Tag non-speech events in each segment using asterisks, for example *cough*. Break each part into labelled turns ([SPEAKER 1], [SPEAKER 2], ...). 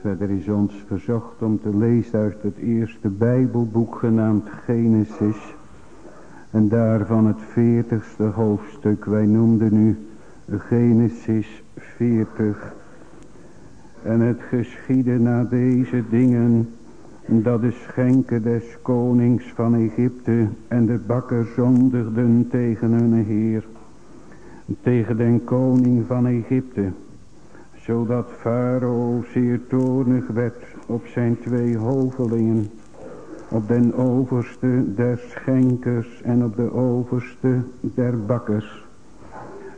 [SPEAKER 1] Verder is ons verzocht om te lezen uit het eerste Bijbelboek genaamd Genesis. En daarvan het veertigste hoofdstuk. Wij noemden nu Genesis 40. En het geschiedde na deze dingen dat de schenken des konings van Egypte en de bakker zondigden tegen hun heer. Tegen den koning van Egypte zodat Farao zeer toornig werd op zijn twee hovelingen, op den overste der schenkers en op de overste der bakkers.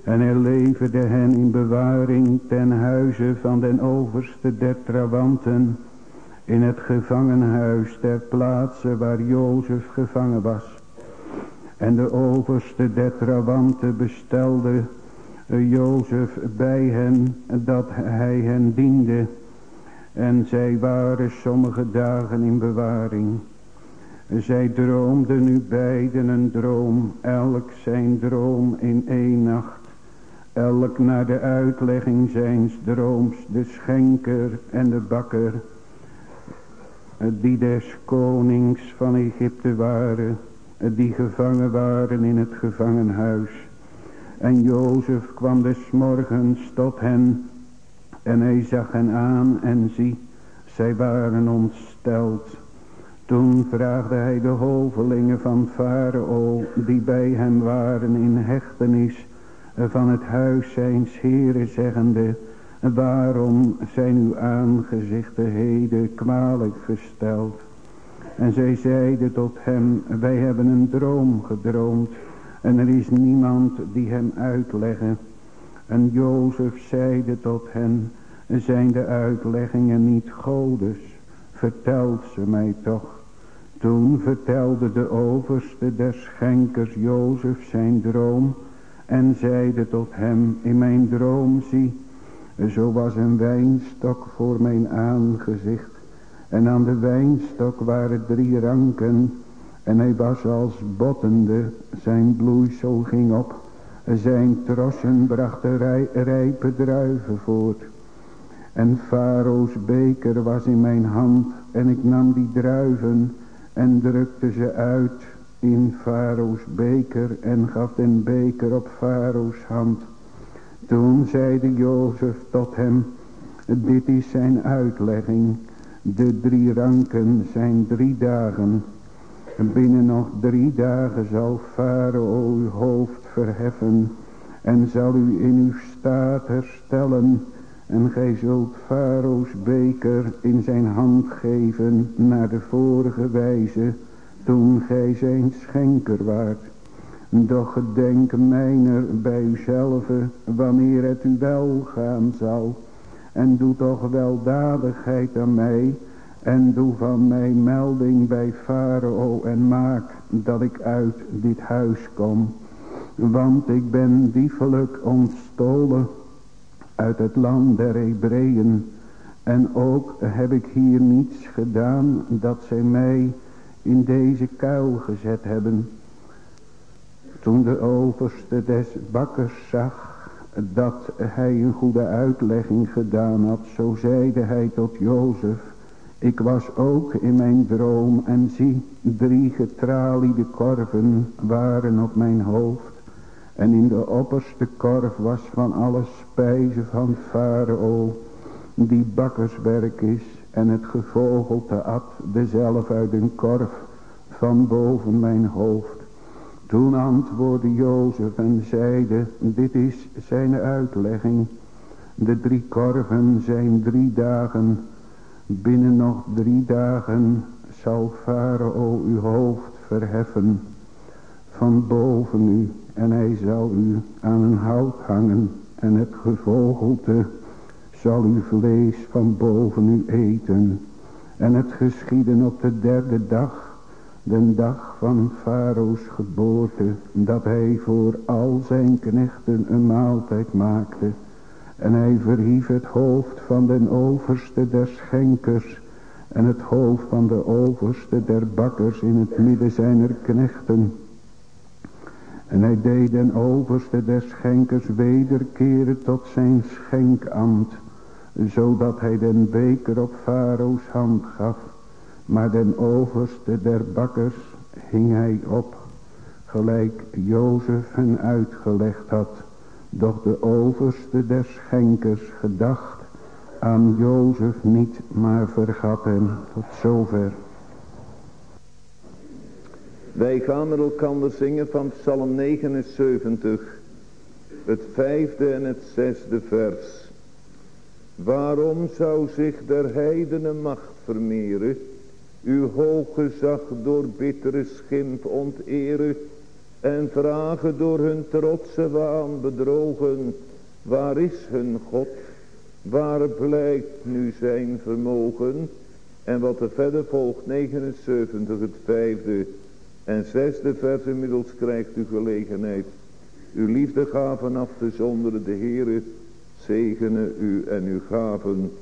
[SPEAKER 1] En hij leverde hen in bewaring ten huize van den overste der trawanten, in het gevangenhuis ter plaatse waar Jozef gevangen was. En de overste der trawanten bestelde Jozef bij hen dat hij hen diende. En zij waren sommige dagen in bewaring. Zij droomden nu beiden een droom, elk zijn droom in één nacht. Elk naar de uitlegging zijns drooms, de schenker en de bakker. Die des konings van Egypte waren, die gevangen waren in het gevangenhuis. En Jozef kwam des morgens tot hen. En hij zag hen aan en zie, zij waren ontsteld. Toen vraagde hij de hovelingen van Farao, die bij hem waren in hechtenis van het huis zijns heren, zeggende, waarom zijn uw aangezichten heden kwalijk gesteld? En zij zeiden tot hem, wij hebben een droom gedroomd en er is niemand die hem uitleggen. En Jozef zeide tot hen, zijn de uitleggingen niet godes? Vertelt ze mij toch. Toen vertelde de overste der schenkers Jozef zijn droom en zeide tot hem, in mijn droom zie, zo was een wijnstok voor mijn aangezicht. En aan de wijnstok waren drie ranken en hij was als bottende, zijn bloeisel ging op. Zijn trossen brachten rijpe druiven voort. En Farao's beker was in mijn hand. En ik nam die druiven en drukte ze uit in Farao's beker. En gaf den beker op Farao's hand. Toen zeide Jozef tot hem. Dit is zijn uitlegging. De drie ranken zijn drie dagen. Binnen nog drie dagen zal Farao uw hoofd verheffen en zal u in uw staat herstellen. En gij zult Farao's beker in zijn hand geven naar de vorige wijze toen gij zijn schenker waart. Doch gedenk mijner bij uzelf wanneer het u wel gaan zal. En doe toch weldadigheid aan mij en doe van mij melding bij Farao en maak dat ik uit dit huis kom. Want ik ben diefelijk ontstolen uit het land der Hebreeën. En ook heb ik hier niets gedaan dat zij mij in deze kuil gezet hebben. Toen de overste des bakkers zag dat hij een goede uitlegging gedaan had, zo zeide hij tot Jozef, ik was ook in mijn droom en zie drie getraliede korven waren op mijn hoofd. En in de opperste korf was van alle spijzen van Farao, die bakkerswerk is. En het gevogelte at dezelfde uit een korf van boven mijn hoofd. Toen antwoordde Jozef en zeide, dit is zijn uitlegging. De drie korven zijn drie dagen Binnen nog drie dagen zal Farao uw hoofd verheffen van boven u. En hij zal u aan een hout hangen. En het gevogelte zal uw vlees van boven u eten. En het geschieden op de derde dag, de dag van Farao's geboorte, dat hij voor al zijn knechten een maaltijd maakte en hij verhief het hoofd van den overste der schenkers en het hoofd van de overste der bakkers in het midden zijner knechten. En hij deed den overste der schenkers wederkeren tot zijn schenkambt, zodat hij den beker op Farao's hand gaf. Maar den overste der bakkers hing hij op, gelijk Jozef hen uitgelegd had. Doch de overste der schenkers gedacht aan Jozef niet, maar vergat hem tot zover.
[SPEAKER 2] Wij gaan met elkaar zingen van Psalm 79, het vijfde en het zesde vers. Waarom zou zich der heidenen macht vermeren, uw hoog gezag door bittere schimp onteren, en vragen door hun trotse waan bedrogen, waar is hun God, waar blijkt nu zijn vermogen, en wat er verder volgt, 79, het vijfde en zesde vers inmiddels krijgt u gelegenheid uw liefdegaven af te zonderen. De Heere zegene u en uw gaven.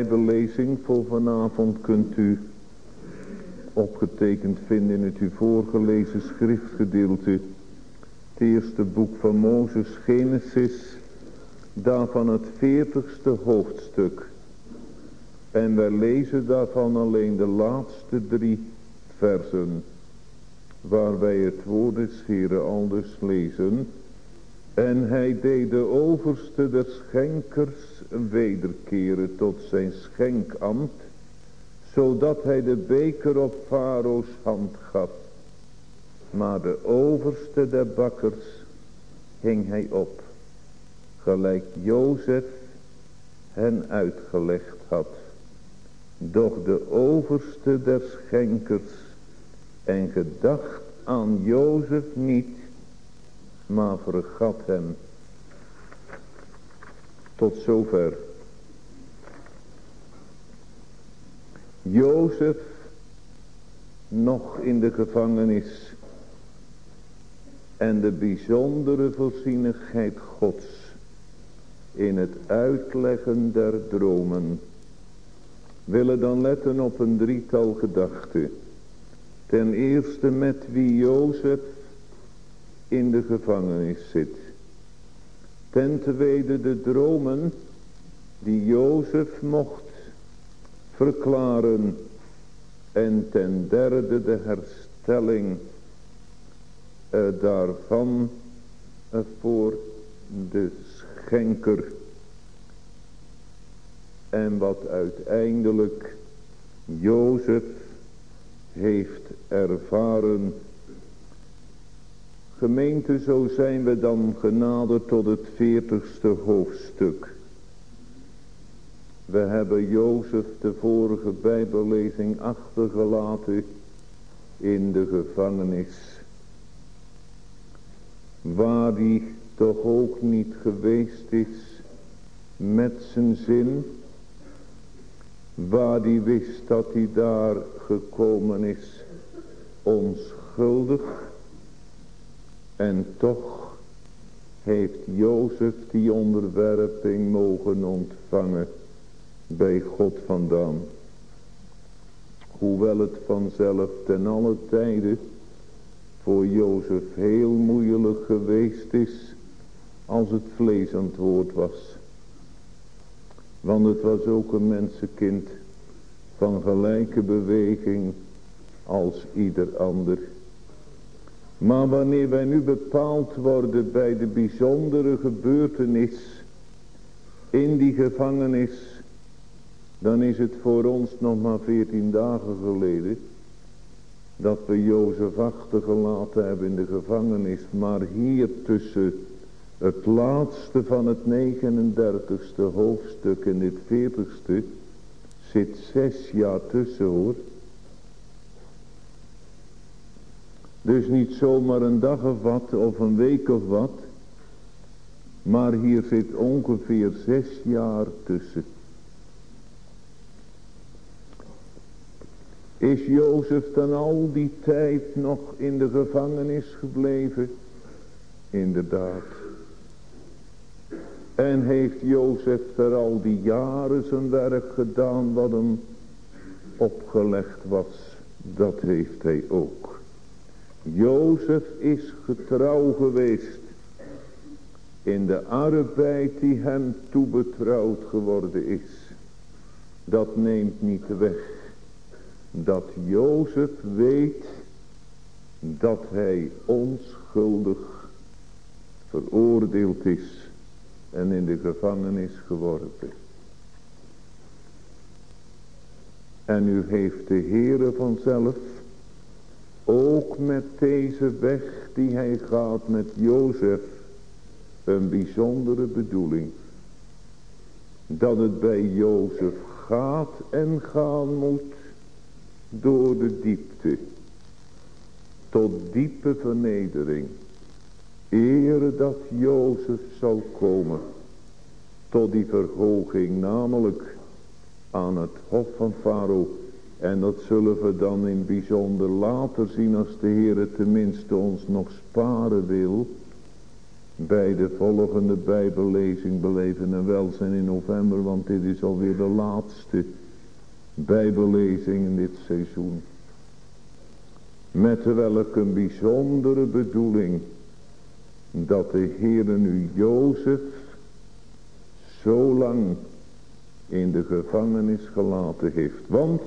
[SPEAKER 2] Bijbellezing voor vanavond kunt u opgetekend vinden in het u voorgelezen schriftgedeelte. Het eerste boek van Mozes, Genesis, daarvan het veertigste hoofdstuk. En wij lezen daarvan alleen de laatste drie versen, waar wij het woord des Heren aldus lezen. En hij deed de overste der schenkers wederkeren tot zijn schenkambt, zodat hij de beker op Farao's hand gaf. Maar de overste der bakkers hing hij op, gelijk Jozef hen uitgelegd had. Doch de overste der schenkers en gedacht aan Jozef niet, maar vergat hem. Tot zover. Jozef nog in de gevangenis en de bijzondere voorzienigheid Gods in het uitleggen der dromen willen dan letten op een drietal gedachten. Ten eerste met wie Jozef in de gevangenis zit. Ten tweede de dromen die Jozef mocht verklaren. En ten derde de herstelling uh, daarvan uh, voor de schenker. En wat uiteindelijk Jozef heeft ervaren Gemeente, zo zijn we dan genaderd tot het veertigste hoofdstuk. We hebben Jozef de vorige bijbellezing achtergelaten in de gevangenis. Waar hij toch ook niet geweest is met zijn zin. Waar hij wist dat hij daar gekomen is onschuldig en toch heeft Jozef die onderwerping mogen ontvangen bij God vandaan. Hoewel het vanzelf ten alle tijde voor Jozef heel moeilijk geweest is als het vlees aan het woord was. Want het was ook een mensenkind van gelijke beweging als ieder ander. Maar wanneer wij nu bepaald worden bij de bijzondere gebeurtenis in die gevangenis, dan is het voor ons nog maar veertien dagen geleden dat we Jozef achtergelaten hebben in de gevangenis. Maar hier tussen het laatste van het 39ste hoofdstuk en dit 40ste zit zes jaar tussen hoor. Dus niet zomaar een dag of wat of een week of wat. Maar hier zit ongeveer zes jaar tussen. Is Jozef dan al die tijd nog in de gevangenis gebleven? Inderdaad. En heeft Jozef er al die jaren zijn werk gedaan wat hem opgelegd was? Dat heeft hij ook. Jozef is getrouw geweest in de arbeid die hem toebetrouwd geworden is. Dat neemt niet weg dat Jozef weet dat hij onschuldig veroordeeld is en in de gevangenis geworpen. En u heeft de Heere vanzelf ook met deze weg die hij gaat met Jozef een bijzondere bedoeling. Dat het bij Jozef gaat en gaan moet door de diepte. Tot diepe vernedering. Ere dat Jozef zal komen. Tot die verhoging namelijk aan het hof van Farao en dat zullen we dan in bijzonder later zien als de Heer tenminste ons nog sparen wil. bij de volgende bijbellezing beleven en welzijn in november, want dit is alweer de laatste bijbellezing in dit seizoen. Met welke een bijzondere bedoeling dat de Heere nu Jozef zo lang in de gevangenis gelaten heeft. Want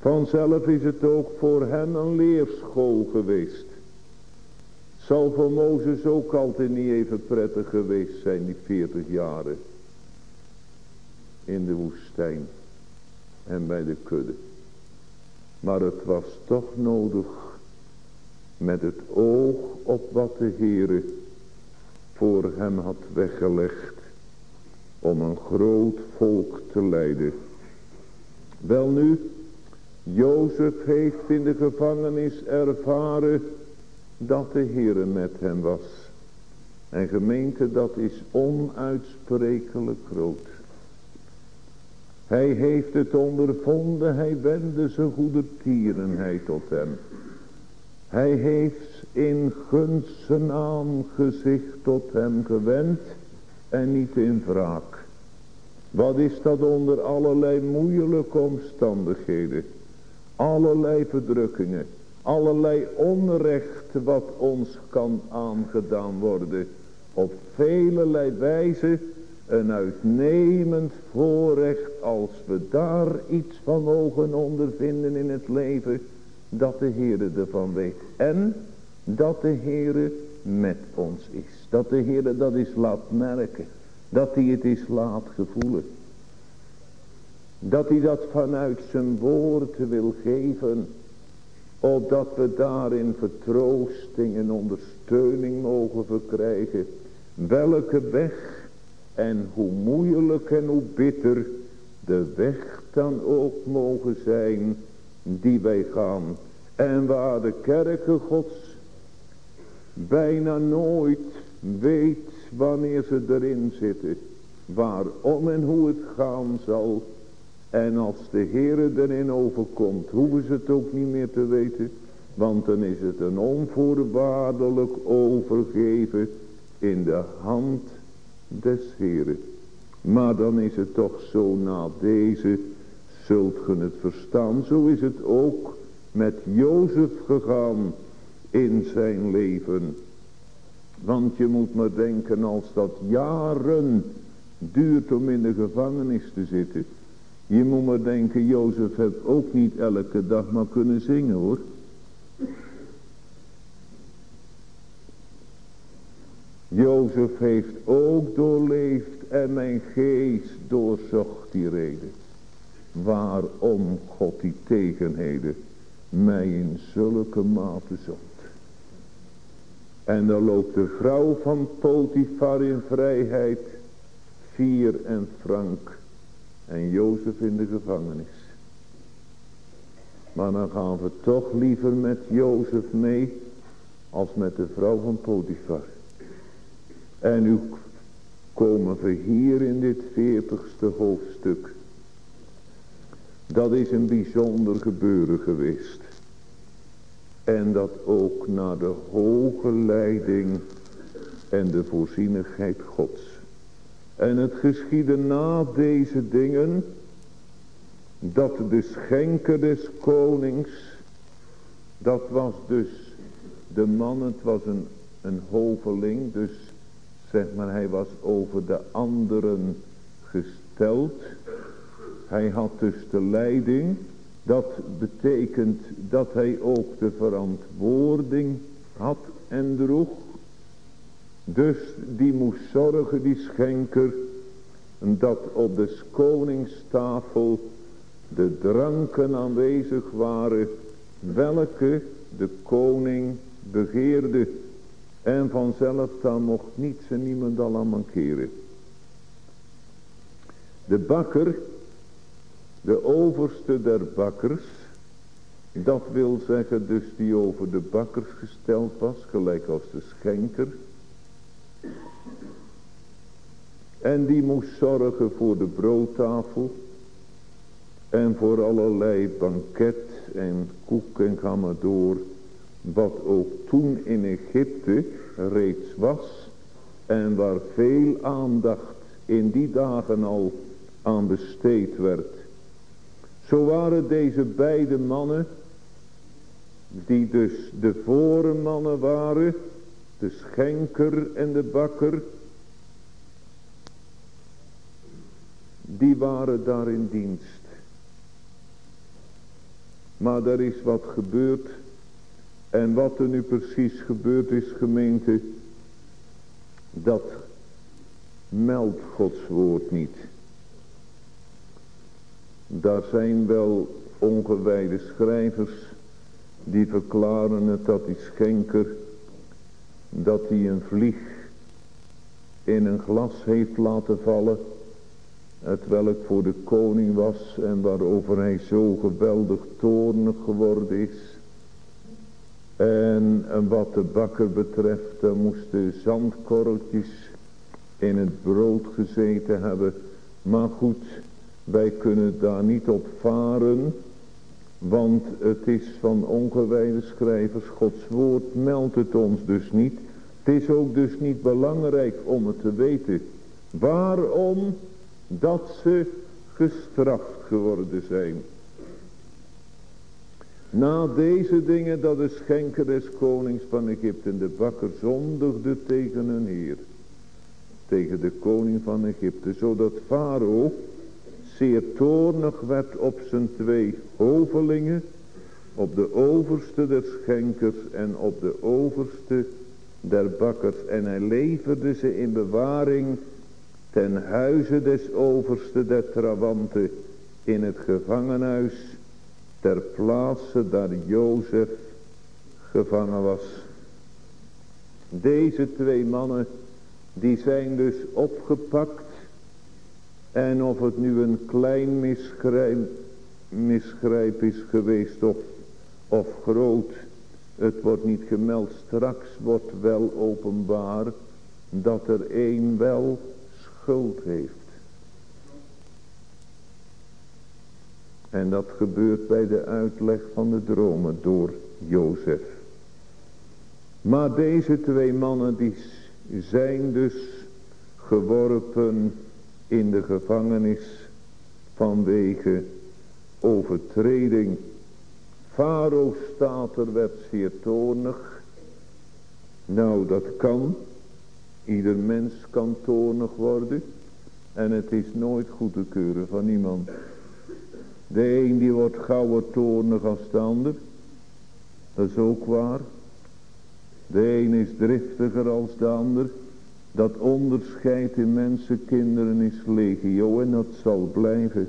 [SPEAKER 2] vanzelf is het ook voor hen een leerschool geweest. Zal voor Mozes ook altijd niet even prettig geweest zijn, die 40 jaren. In de woestijn. En bij de kudde. Maar het was toch nodig. Met het oog op wat de Heere voor hem had weggelegd. Om een groot volk te leiden. Wel nu, Jozef heeft in de gevangenis ervaren dat de Heere met hem was. En gemeente, dat is onuitsprekelijk groot. Hij heeft het ondervonden, hij wendde zijn goede tierenheid tot hem. Hij heeft in gunst zijn aangezicht tot hem gewend en niet in wraak. Wat is dat onder allerlei moeilijke omstandigheden, allerlei verdrukkingen, allerlei onrecht wat ons kan aangedaan worden. Op velelei wijze een uitnemend voorrecht als we daar iets van mogen ondervinden in het leven. Dat de Heere ervan weet. En dat de Heere met ons is. Dat de Heere dat is laat merken. Dat hij het is laat gevoelen. Dat hij dat vanuit zijn woord wil geven opdat we daarin vertroosting en ondersteuning mogen verkrijgen. Welke weg en hoe moeilijk en hoe bitter de weg dan ook mogen zijn die wij gaan. En waar de kerken gods bijna nooit weet wanneer ze erin zitten. Waarom en hoe het gaan zal en als de Heere erin overkomt, hoeven ze het ook niet meer te weten. Want dan is het een onvoorwaardelijk overgeven in de hand des Heeren. Maar dan is het toch zo na deze, zult ge het verstaan. Zo is het ook met Jozef gegaan in zijn leven. Want je moet maar denken als dat jaren duurt om in de gevangenis te zitten. Je moet maar denken, Jozef heeft ook niet elke dag maar kunnen zingen hoor. Jozef heeft ook doorleefd en mijn geest doorzocht die reden. Waarom God die tegenheden mij in zulke mate zond. En dan loopt de vrouw van Potifar in vrijheid, vier en frank en Jozef in de gevangenis. Maar dan gaan we toch liever met Jozef mee als met de vrouw van Potifar. En nu komen we hier in dit veertigste hoofdstuk. Dat is een bijzonder gebeuren geweest. En dat ook naar de hoge leiding en de voorzienigheid Gods. En het geschiedde na deze dingen dat de schenker des konings, dat was dus de man, het was een, een hoveling, dus zeg maar hij was over de anderen gesteld. Hij had dus de leiding, dat betekent dat hij ook de verantwoording had en droeg. Dus die moest zorgen, die schenker, dat op de koningstafel de dranken aanwezig waren, welke de koning begeerde. En vanzelf dan mocht niets en niemand al aan mankeren. De bakker, de overste der bakkers, dat wil zeggen dus die over de bakkers gesteld was, gelijk als de schenker, en die moest zorgen voor de broodtafel. En voor allerlei banket en koek en ga door. Wat ook toen in Egypte reeds was. En waar veel aandacht in die dagen al aan besteed werd. Zo waren deze beide mannen, die dus de vorenmannen waren, de schenker en de bakker, die waren daar in dienst. Maar er is wat gebeurd. En wat er nu precies gebeurd is gemeente. Dat meldt Gods woord niet. Daar zijn wel ongewijde schrijvers die verklaren het dat die schenker dat hij een vlieg in een glas heeft laten vallen het welk voor de koning was en waarover hij zo geweldig toornig geworden is. En wat de bakker betreft, dan moesten zandkorreltjes in het brood gezeten hebben. Maar goed, wij kunnen daar niet op varen, want het is van ongewijde schrijvers, Gods woord meldt het ons dus niet. Het is ook dus niet belangrijk om het te weten. Waarom dat ze gestraft geworden zijn. Na deze dingen dat de schenker des konings van Egypte de bakker zondigde tegen hun heer. Tegen de koning van Egypte. Zodat Farao zeer toornig werd op zijn twee hovelingen. Op de overste der schenkers en op de overste der bakkers. En hij leverde ze in bewaring ten huize des overste der trawanten in het gevangenhuis ter plaatse daar Jozef gevangen was. Deze twee mannen die zijn dus opgepakt en of het nu een klein misgrijp, misgrijp is geweest of, of groot, het wordt niet gemeld, straks wordt wel openbaar dat er één wel schuld heeft. En dat gebeurt bij de uitleg van de dromen door Jozef. Maar deze twee mannen die zijn dus geworpen in de gevangenis vanwege overtreding. Farao staat er werd zeer toornig. Nou dat kan. Ieder mens kan toornig worden. En het is nooit goed te keuren van iemand. De een die wordt gauwer toornig als de ander. Dat is ook waar. De een is driftiger als de ander. Dat onderscheid in mensenkinderen is legio en dat zal blijven.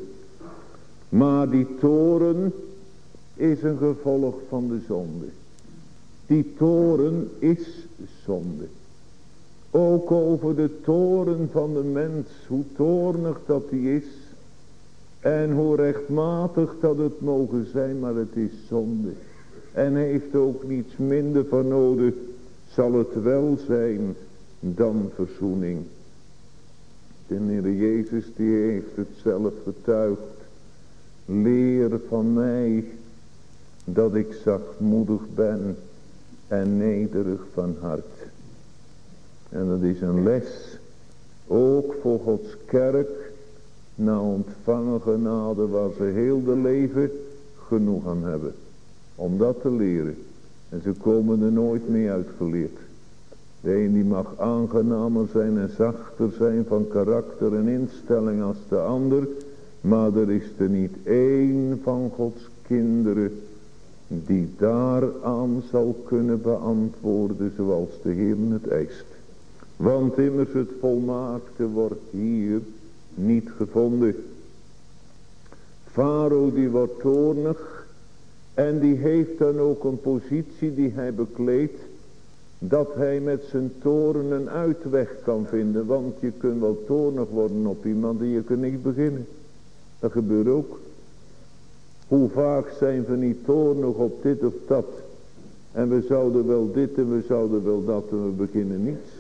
[SPEAKER 2] Maar die toren is een gevolg van de zonde. Die toren is zonde. Ook over de toren van de mens, hoe toornig dat die is. En hoe rechtmatig dat het mogen zijn, maar het is zonde. En heeft ook niets minder van nodig, zal het wel zijn dan verzoening. De Heer Jezus die heeft het zelf getuigd. Leer van mij dat ik zachtmoedig ben en nederig van hart. En dat is een les. Ook voor Gods kerk. Na ontvangen genade waar ze heel de leven genoeg aan hebben. Om dat te leren. En ze komen er nooit mee uitgeleerd. De een die mag aangenamer zijn en zachter zijn van karakter en instelling als de ander. Maar er is er niet één van Gods kinderen die daaraan zal kunnen beantwoorden zoals de Heer het eist. Want immers het volmaakte wordt hier niet gevonden. Farao die wordt toornig. En die heeft dan ook een positie die hij bekleedt. Dat hij met zijn toren een uitweg kan vinden. Want je kunt wel toornig worden op iemand die je kunt niet beginnen. Dat gebeurt ook. Hoe vaak zijn we niet toornig op dit of dat. En we zouden wel dit en we zouden wel dat en we beginnen niets.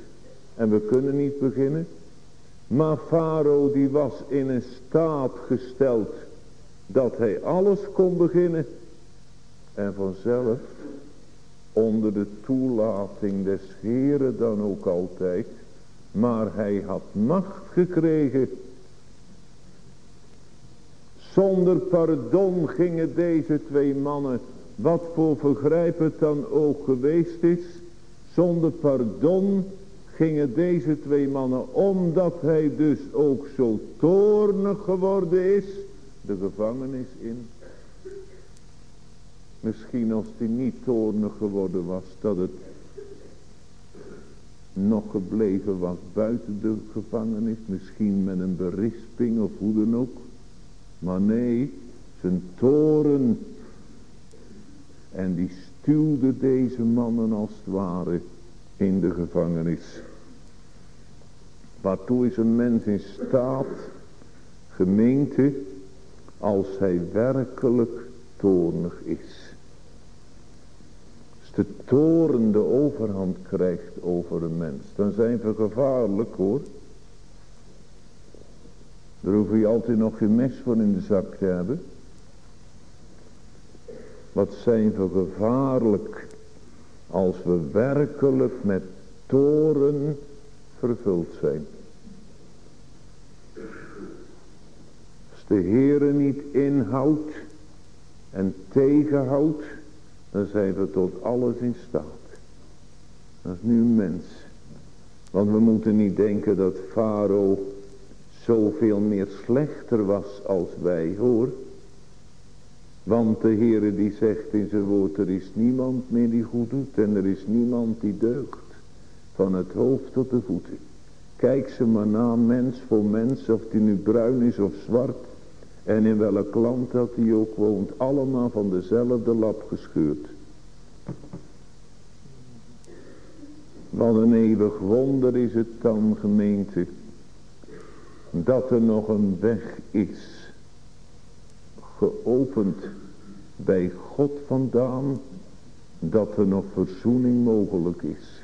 [SPEAKER 2] En we kunnen niet beginnen. Maar Farao die was in een staat gesteld dat hij alles kon beginnen. En vanzelf onder de toelating des Heren dan ook altijd Maar hij had macht gekregen. Zonder pardon gingen deze twee mannen, wat voor vergrijp het dan ook geweest is. Zonder pardon gingen deze twee mannen, omdat hij dus ook zo toornig geworden is, de gevangenis in. Misschien als hij niet toornig geworden was, dat het nog gebleven was buiten de gevangenis. Misschien met een berisping of hoe dan ook. Maar nee, zijn toren. En die stuwde deze mannen als het ware in de gevangenis. Waartoe is een mens in staat, gemeente, als hij werkelijk toornig is. Als de toren de overhand krijgt over een mens, dan zijn we gevaarlijk hoor. Daar hoef je altijd nog geen mes voor in de zak te hebben. Wat zijn we gevaarlijk als we werkelijk met toren vervuld zijn. Als de Heere niet inhoudt en tegenhoudt, dan zijn we tot alles in staat. Dat is nu mens. Want we moeten niet denken dat Farao zoveel meer slechter was als wij, hoor. Want de Heere die zegt in zijn woord, er is niemand meer die goed doet en er is niemand die deugt. Van het hoofd tot de voeten. Kijk ze maar na, mens voor mens, of die nu bruin is of zwart. En in welk land dat hij ook woont, allemaal van dezelfde lap gescheurd. Wat een eeuwig wonder is het dan, gemeente, dat er nog een weg is, geopend bij God vandaan, dat er nog verzoening mogelijk is.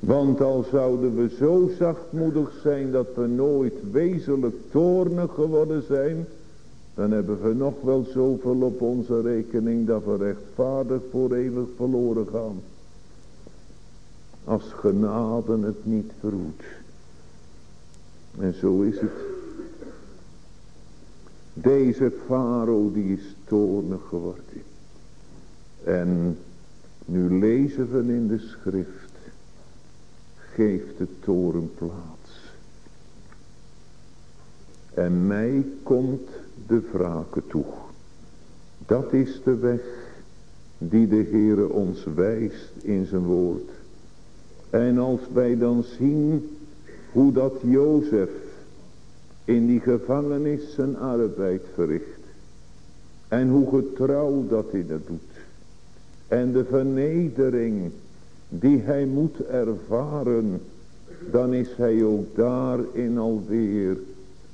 [SPEAKER 2] Want al zouden we zo zachtmoedig zijn dat we nooit wezenlijk toornig geworden zijn, dan hebben we nog wel zoveel op onze rekening dat we rechtvaardig voor eeuwig verloren gaan. Als genade het niet verhoedt. En zo is het. Deze farao die is toornig geworden. En nu lezen we in de schrift geeft de toren plaats. En mij komt de wrake toe. Dat is de weg die de Heere ons wijst in zijn woord. En als wij dan zien hoe dat Jozef in die gevangenis zijn arbeid verricht. En hoe getrouw dat hij dat doet. En de vernedering die hij moet ervaren, dan is hij ook daarin alweer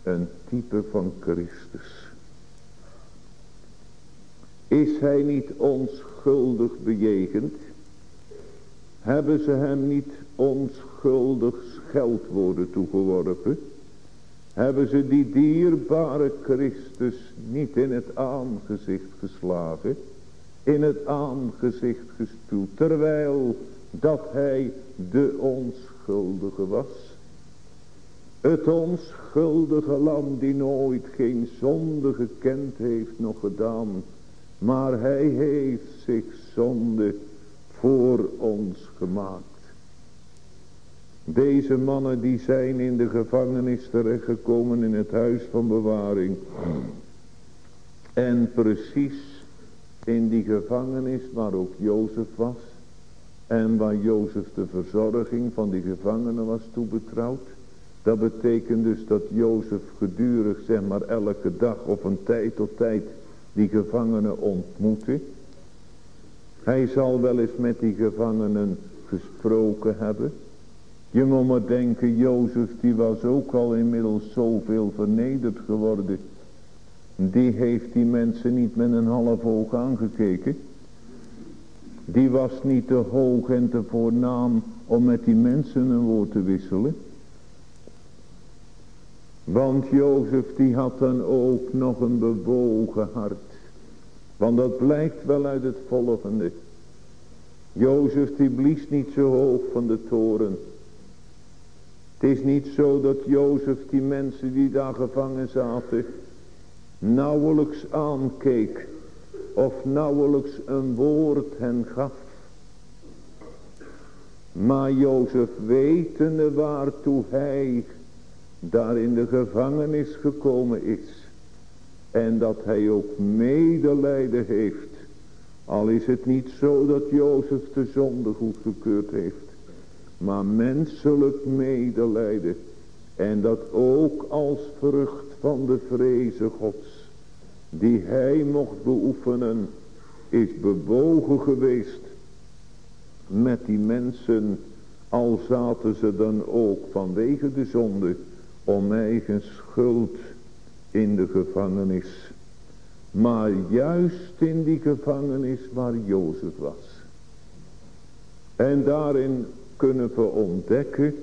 [SPEAKER 2] een type van Christus. Is hij niet onschuldig bejegend? Hebben ze hem niet onschuldig scheldwoorden toegeworpen? Hebben ze die dierbare Christus niet in het aangezicht geslagen? In het aangezicht gestuurd, terwijl dat hij de onschuldige was. Het onschuldige lam die nooit geen zonde gekend heeft nog gedaan. Maar hij heeft zich zonde voor ons gemaakt. Deze mannen die zijn in de gevangenis terechtgekomen in het huis van bewaring. En precies in die gevangenis waar ook Jozef was. En waar Jozef de verzorging van die gevangenen was toebetrouwd. Dat betekent dus dat Jozef gedurig zeg maar elke dag of van tijd tot tijd die gevangenen ontmoette. Hij zal wel eens met die gevangenen gesproken hebben. Je moet maar denken, Jozef die was ook al inmiddels zoveel vernederd geworden. Die heeft die mensen niet met een half oog aangekeken. Die was niet te hoog en te voornaam om met die mensen een woord te wisselen. Want Jozef die had dan ook nog een bewogen hart. Want dat blijkt wel uit het volgende. Jozef die blies niet zo hoog van de toren. Het is niet zo dat Jozef die mensen die daar gevangen zaten nauwelijks aankeek of nauwelijks een woord hen gaf. Maar Jozef wetende waartoe hij daar in de gevangenis gekomen is. En dat hij ook medelijden heeft. Al is het niet zo dat Jozef de zonde goedgekeurd heeft. Maar menselijk medelijden. En dat ook als vrucht van de vreze gods. Die hij mocht beoefenen. Is bewogen geweest. Met die mensen. Al zaten ze dan ook vanwege de zonde. Om eigen schuld in de gevangenis. Maar juist in die gevangenis waar Jozef was. En daarin kunnen we ontdekken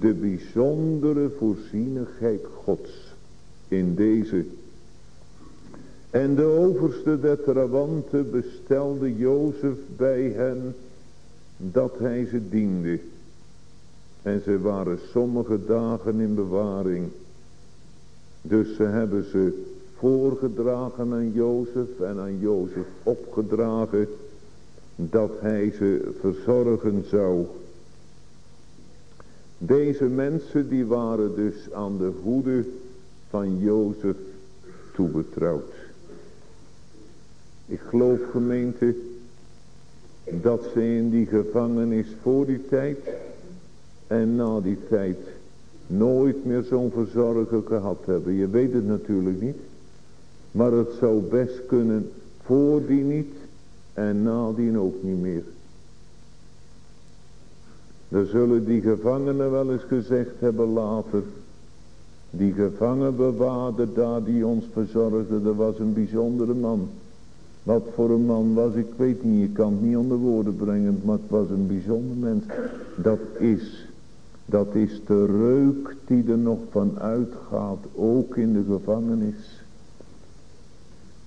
[SPEAKER 2] de bijzondere voorzienigheid Gods in deze. En de overste der trawanten bestelde Jozef bij hen dat hij ze diende. En ze waren sommige dagen in bewaring. Dus ze hebben ze voorgedragen aan Jozef en aan Jozef opgedragen dat hij ze verzorgen zou. Deze mensen die waren dus aan de hoede van Jozef toebetrouwd. Ik geloof gemeente dat ze in die gevangenis voor die tijd en na die tijd nooit meer zo'n verzorger gehad hebben. Je weet het natuurlijk niet. Maar het zou best kunnen voor die niet en nadien ook niet meer. Dan zullen die gevangenen wel eens gezegd hebben later. Die gevangenbewaarder daar die ons verzorgde, dat was een bijzondere man. Wat voor een man was, ik weet niet, je kan het niet onder woorden brengen, maar het was een bijzonder mens. Dat is, dat is de reuk die er nog van uitgaat, ook in de gevangenis.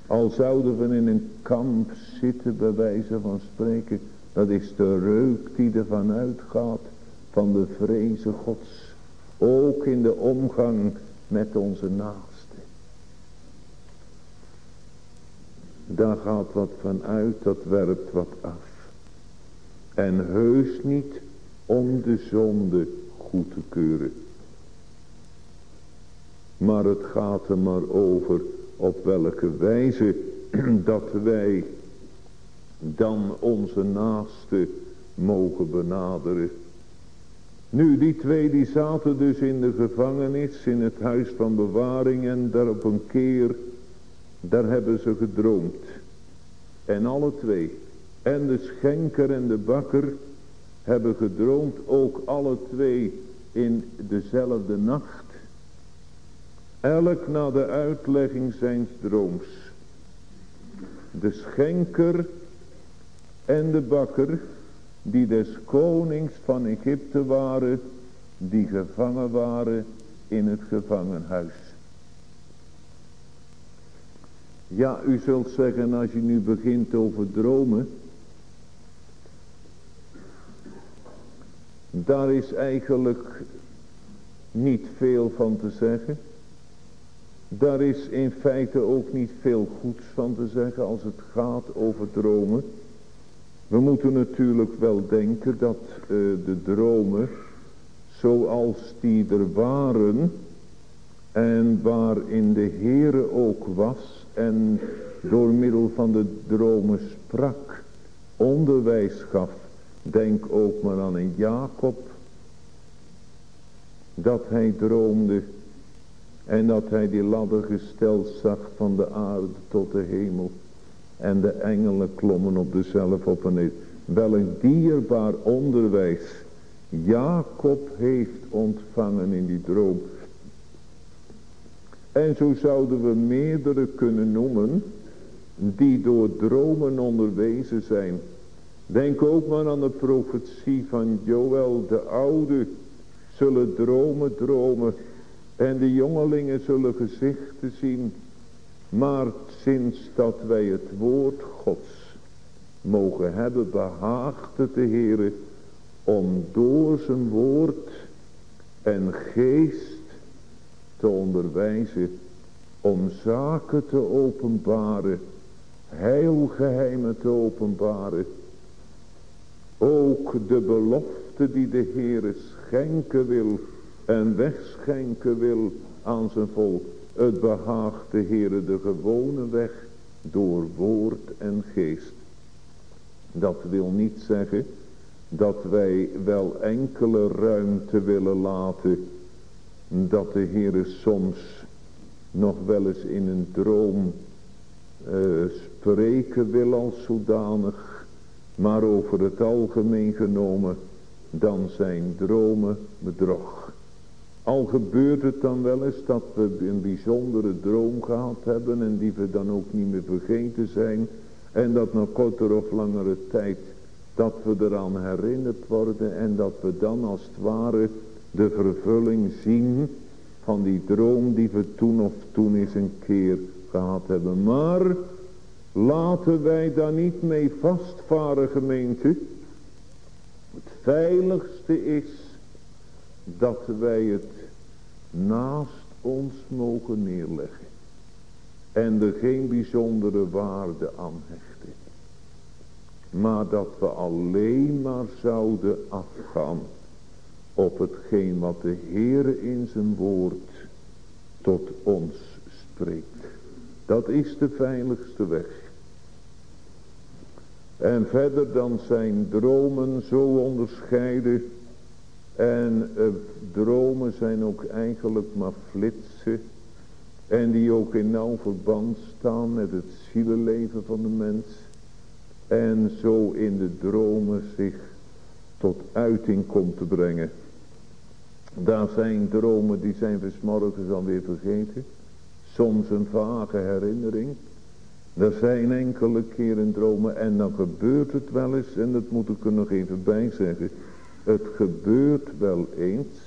[SPEAKER 2] Al zouden we in een kamp zitten bij wijze van spreken. Dat is de reuk die ervan uitgaat van de vreze gods. Ook in de omgang met onze naasten. Daar gaat wat van uit, dat werpt wat af. En heus niet om de zonde goed te keuren. Maar het gaat er maar over op welke wijze *clears throat* dat wij dan onze naaste mogen benaderen. Nu, die twee die zaten dus in de gevangenis, in het huis van bewaring en daar op een keer, daar hebben ze gedroomd. En alle twee, en de schenker en de bakker, hebben gedroomd, ook alle twee in dezelfde nacht. Elk na de uitlegging zijn drooms. De schenker en de bakker die des konings van Egypte waren, die gevangen waren in het gevangenhuis. Ja, u zult zeggen als je nu begint over dromen, daar is eigenlijk niet veel van te zeggen. Daar is in feite ook niet veel goeds van te zeggen als het gaat over dromen. We moeten natuurlijk wel denken dat uh, de dromen zoals die er waren en waarin de Heere ook was en door middel van de dromen sprak, onderwijs gaf. Denk ook maar aan een Jacob, dat hij droomde en dat hij die ladder gesteld zag van de aarde tot de hemel. En de engelen klommen op dezelfde op en neer. Dierbaar onderwijs Jacob heeft ontvangen in die droom. En zo zouden we meerdere kunnen noemen die door dromen onderwezen zijn. Denk ook maar aan de profetie van Joël de oude. Zullen dromen dromen en de jongelingen zullen gezichten zien. Maar sinds dat wij het woord gods mogen hebben behaagd het de Heere om door zijn woord en geest te onderwijzen om zaken te openbaren, heilgeheimen te openbaren. Ook de belofte die de Heer schenken wil en wegschenken wil aan zijn volk. Het behaagt de Heer de gewone weg door woord en geest. Dat wil niet zeggen dat wij wel enkele ruimte willen laten dat de Heer soms nog wel eens in een droom uh, spreken wil als zodanig, maar over het algemeen genomen, dan zijn dromen bedrog. Al gebeurt het dan wel eens dat we een bijzondere droom gehad hebben en die we dan ook niet meer vergeten zijn. En dat na korter of langere tijd dat we eraan herinnerd worden en dat we dan als het ware de vervulling zien van die droom die we toen of toen eens een keer gehad hebben. Maar laten wij daar niet mee vastvaren gemeente. Het veiligste is dat wij het naast ons mogen neerleggen. En er geen bijzondere waarde aan hechten. Maar dat we alleen maar zouden afgaan op hetgeen wat de Heer in zijn woord tot ons spreekt. Dat is de veiligste weg. En verder dan zijn dromen zo onderscheiden. En uh, dromen zijn ook eigenlijk maar flitsen. En die ook in nauw verband staan met het zielenleven van de mens. En zo in de dromen zich tot uiting komt te brengen. Daar zijn dromen die zijn we s'morgens alweer vergeten. Soms een vage herinnering. Er zijn enkele keren dromen en dan gebeurt het wel eens. En dat moet ik er nog even bij zeggen. Het gebeurt wel eens.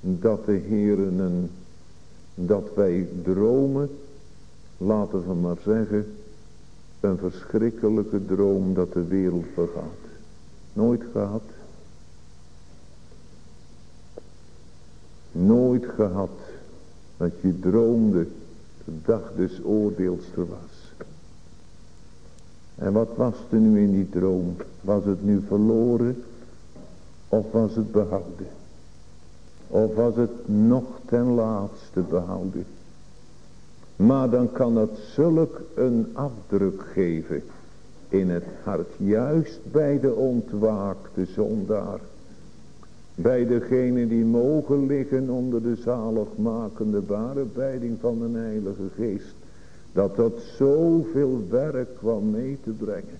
[SPEAKER 2] Dat de heren dat wij dromen. Laten we maar zeggen. Een verschrikkelijke droom dat de wereld vergaat. Nooit gehad. Nooit gehad dat je droomde de dag des oordeels er was. En wat was er nu in die droom? Was het nu verloren of was het behouden? Of was het nog ten laatste behouden? Maar dan kan het zulk een afdruk geven in het hart. Juist bij de ontwaakte zondaar. Bij degene die mogen liggen onder de zaligmakende barenbeiding van de Heilige Geest. Dat dat zoveel werk kwam mee te brengen.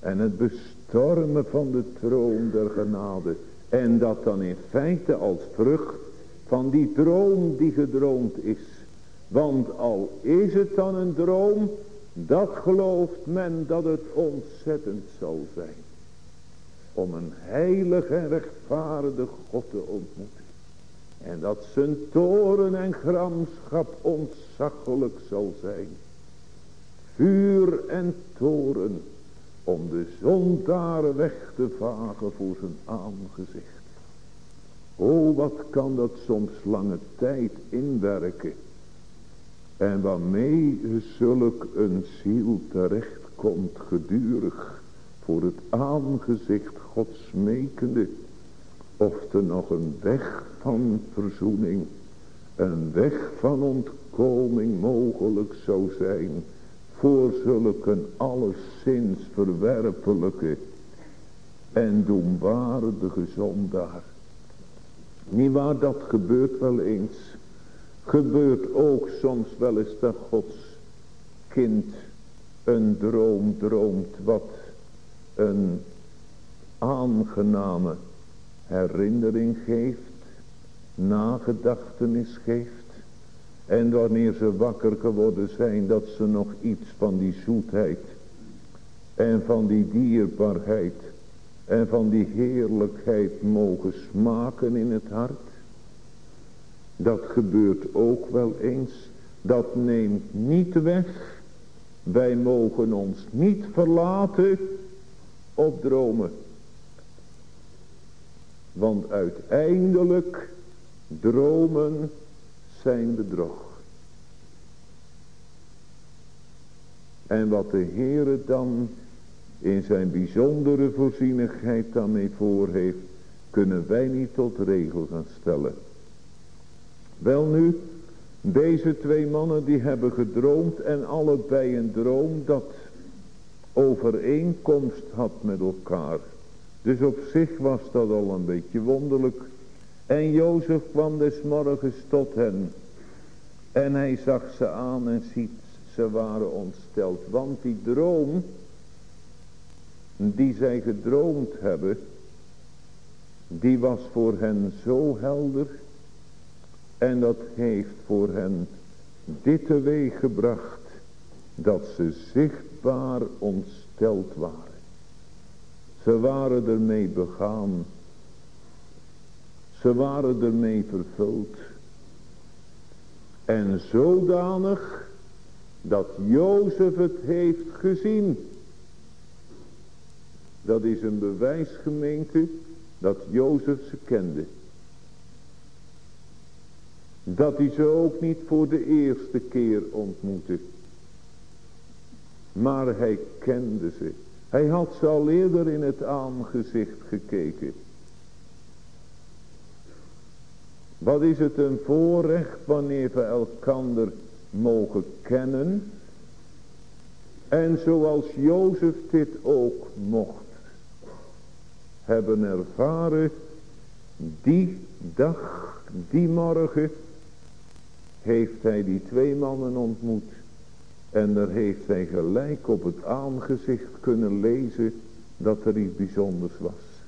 [SPEAKER 2] En het bestormen van de troon der genade. En dat dan in feite als vrucht van die droom die gedroomd is. Want al is het dan een droom, dat gelooft men dat het ontzettend zal zijn om een heilige en rechtvaardige God te ontmoeten. En dat zijn toren en gramschap ontzaglijk zal zijn. Vuur en toren om de zondaar weg te vagen voor zijn aangezicht. O, wat kan dat soms lange tijd inwerken. En waarmee zulk een ziel terecht komt gedurig voor het aangezicht Gods smekende. Of er nog een weg van verzoening, een weg van ontkoming mogelijk zou zijn. Voor zulke alleszins verwerpelijke en doemwaardige zondaar. Niet waar, dat gebeurt wel eens. Gebeurt ook soms wel eens dat Gods kind een droom droomt wat een aangename herinnering geeft, nagedachtenis geeft. En wanneer ze wakker geworden zijn, dat ze nog iets van die zoetheid en van die dierbaarheid en van die heerlijkheid mogen smaken in het hart. Dat gebeurt ook wel eens. Dat neemt niet weg. Wij mogen ons niet verlaten op dromen. Want uiteindelijk dromen zijn bedrog. En wat de Heere dan in zijn bijzondere voorzienigheid daarmee voor heeft, kunnen wij niet tot regel gaan stellen. Wel nu, deze twee mannen die hebben gedroomd en allebei een droom dat overeenkomst had met elkaar. Dus op zich was dat al een beetje wonderlijk. En Jozef kwam des morgens tot hen. En hij zag ze aan en ziet, ze waren ontsteld. Want die droom, die zij gedroomd hebben, die was voor hen zo helder. En dat heeft voor hen dit teweeg gebracht, dat ze zichtbaar ontsteld waren. Ze waren ermee begaan. Ze waren ermee vervuld. En zodanig dat Jozef het heeft gezien. Dat is een bewijsgemeente dat Jozef ze kende. Dat hij ze ook niet voor de eerste keer ontmoette. Maar hij kende ze. Hij had ze al eerder in het aangezicht gekeken. Wat is het een voorrecht wanneer we elkander mogen kennen. En zoals Jozef dit ook mocht hebben ervaren. Die dag, die morgen heeft hij die twee mannen ontmoet. En daar heeft hij gelijk op het aangezicht kunnen lezen dat er iets bijzonders was.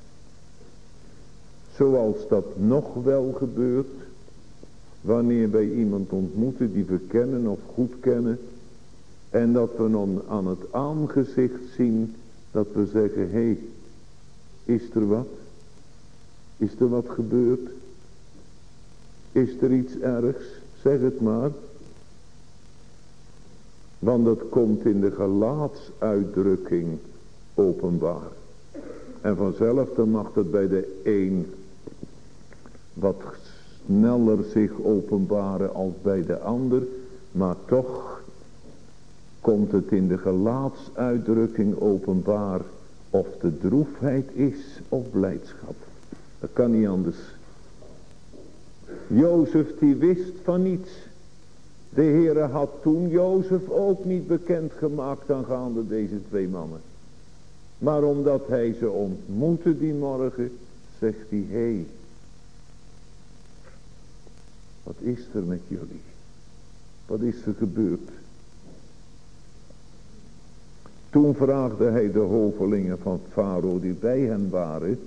[SPEAKER 2] Zoals dat nog wel gebeurt wanneer wij iemand ontmoeten die we kennen of goed kennen. En dat we aan het aangezicht zien dat we zeggen, hé, hey, is er wat? Is er wat gebeurd? Is er iets ergs? Zeg het maar. Want dat komt in de gelaatsuitdrukking openbaar. En vanzelf dan mag het bij de een wat sneller zich openbaren als bij de ander. Maar toch komt het in de gelaatsuitdrukking openbaar of de droefheid is of blijdschap. Dat kan niet anders. Jozef die wist van niets. De Heere had toen Jozef ook niet bekend gemaakt aangaande deze twee mannen. Maar omdat hij ze ontmoette die morgen, zegt hij, hé, wat is er met jullie? Wat is er gebeurd? Toen vraagde hij de hovelingen van Farao die bij hem waren,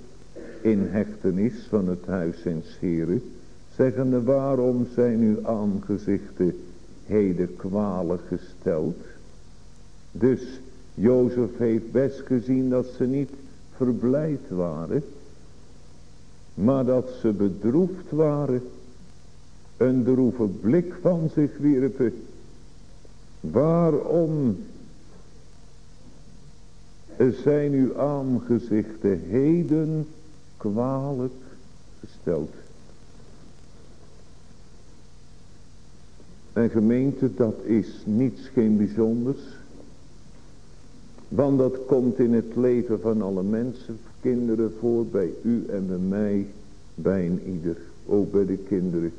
[SPEAKER 2] in hechtenis van het huis en heren, zeggende waarom zijn uw aangezichten heden kwalig gesteld. Dus Jozef heeft best gezien dat ze niet verblijd waren, maar dat ze bedroefd waren, een droeve blik van zich wierpen. Waarom zijn uw aangezichten heden kwalijk gesteld? En gemeente, dat is niets geen bijzonders. Want dat komt in het leven van alle mensen, kinderen voor, bij u en bij mij, bij een ieder. Ook bij de kinderen.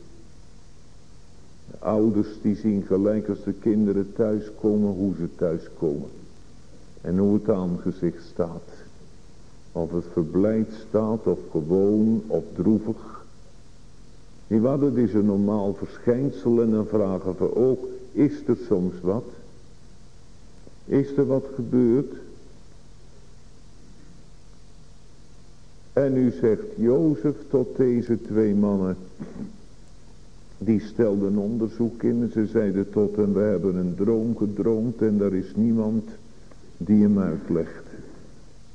[SPEAKER 2] De ouders die zien gelijk als de kinderen thuiskomen, hoe ze thuiskomen. En hoe het aangezicht staat. Of het verblijd staat, of gewoon, of droevig. Wat, het is een normaal verschijnsel en dan vragen we ook, is er soms wat? Is er wat gebeurd? En nu zegt Jozef tot deze twee mannen, die stelden onderzoek in. Ze zeiden tot hem, we hebben een droom gedroomd en er is niemand die hem uitlegt.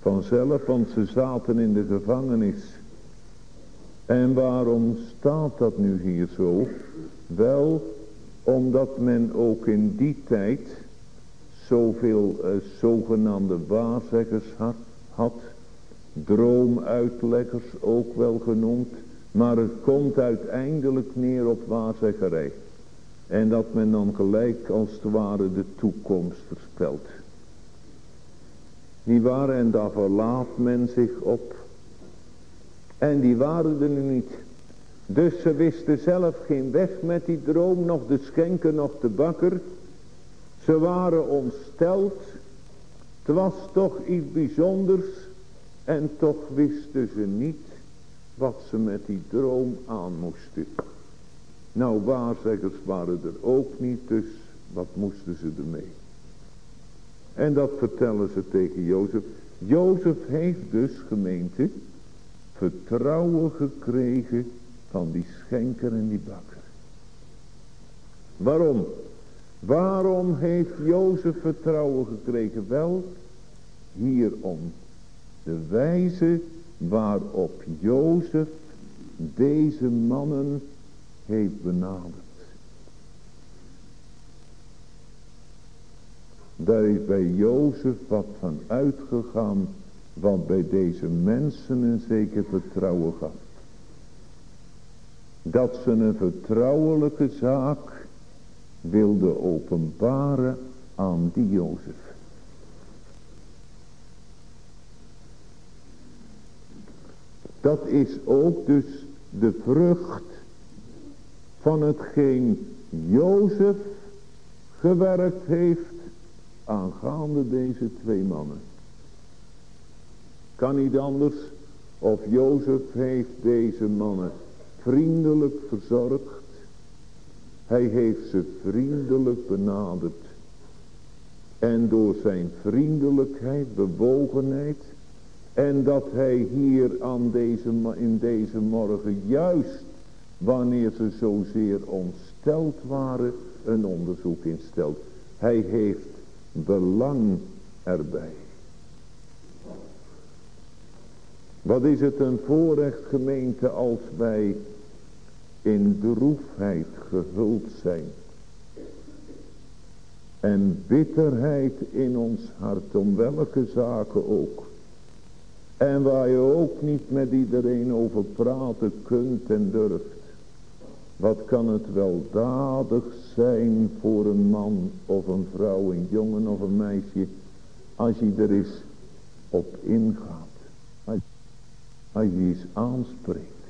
[SPEAKER 2] Vanzelf, want ze zaten in de gevangenis. En waarom staat dat nu hier zo? Wel, omdat men ook in die tijd zoveel uh, zogenaamde waarzeggers had, droomuitleggers ook wel genoemd. Maar het komt uiteindelijk neer op waarzeggerij. En dat men dan gelijk als het ware de toekomst voorspelt. Die waren en daar verlaat men zich op. En die waren er nu niet. Dus ze wisten zelf geen weg met die droom, nog de schenker, nog de bakker. Ze waren ontsteld. Het was toch iets bijzonders. En toch wisten ze niet wat ze met die droom aan moesten. Nou, waarzeggers waren er ook niet, dus wat moesten ze ermee? En dat vertellen ze tegen Jozef. Jozef heeft dus, gemeente, vertrouwen gekregen van die schenker en die bakker. Waarom? Waarom heeft Jozef vertrouwen gekregen? Wel, hierom. De wijze waarop Jozef deze mannen heeft benaderd. Daar is bij Jozef wat van uitgegaan, wat bij deze mensen een zeker vertrouwen gaf. Dat ze een vertrouwelijke zaak wilde openbaren aan die Jozef. Dat is ook dus de vrucht van hetgeen Jozef gewerkt heeft aangaande deze twee mannen. Kan niet anders of Jozef heeft deze mannen vriendelijk verzorgd. Hij heeft ze vriendelijk benaderd. En door zijn vriendelijkheid, bewogenheid. En dat hij hier aan deze, in deze morgen juist wanneer ze zozeer ontsteld waren een onderzoek instelt. Hij heeft belang erbij. Wat is het een voorrecht gemeente als wij in droefheid gehuld zijn. En bitterheid in ons hart, om welke zaken ook. En waar je ook niet met iedereen over praten kunt en durft. Wat kan het weldadig zijn voor een man of een vrouw, een jongen of een meisje. Als je er eens op ingaat. Als, je eens aanspreekt.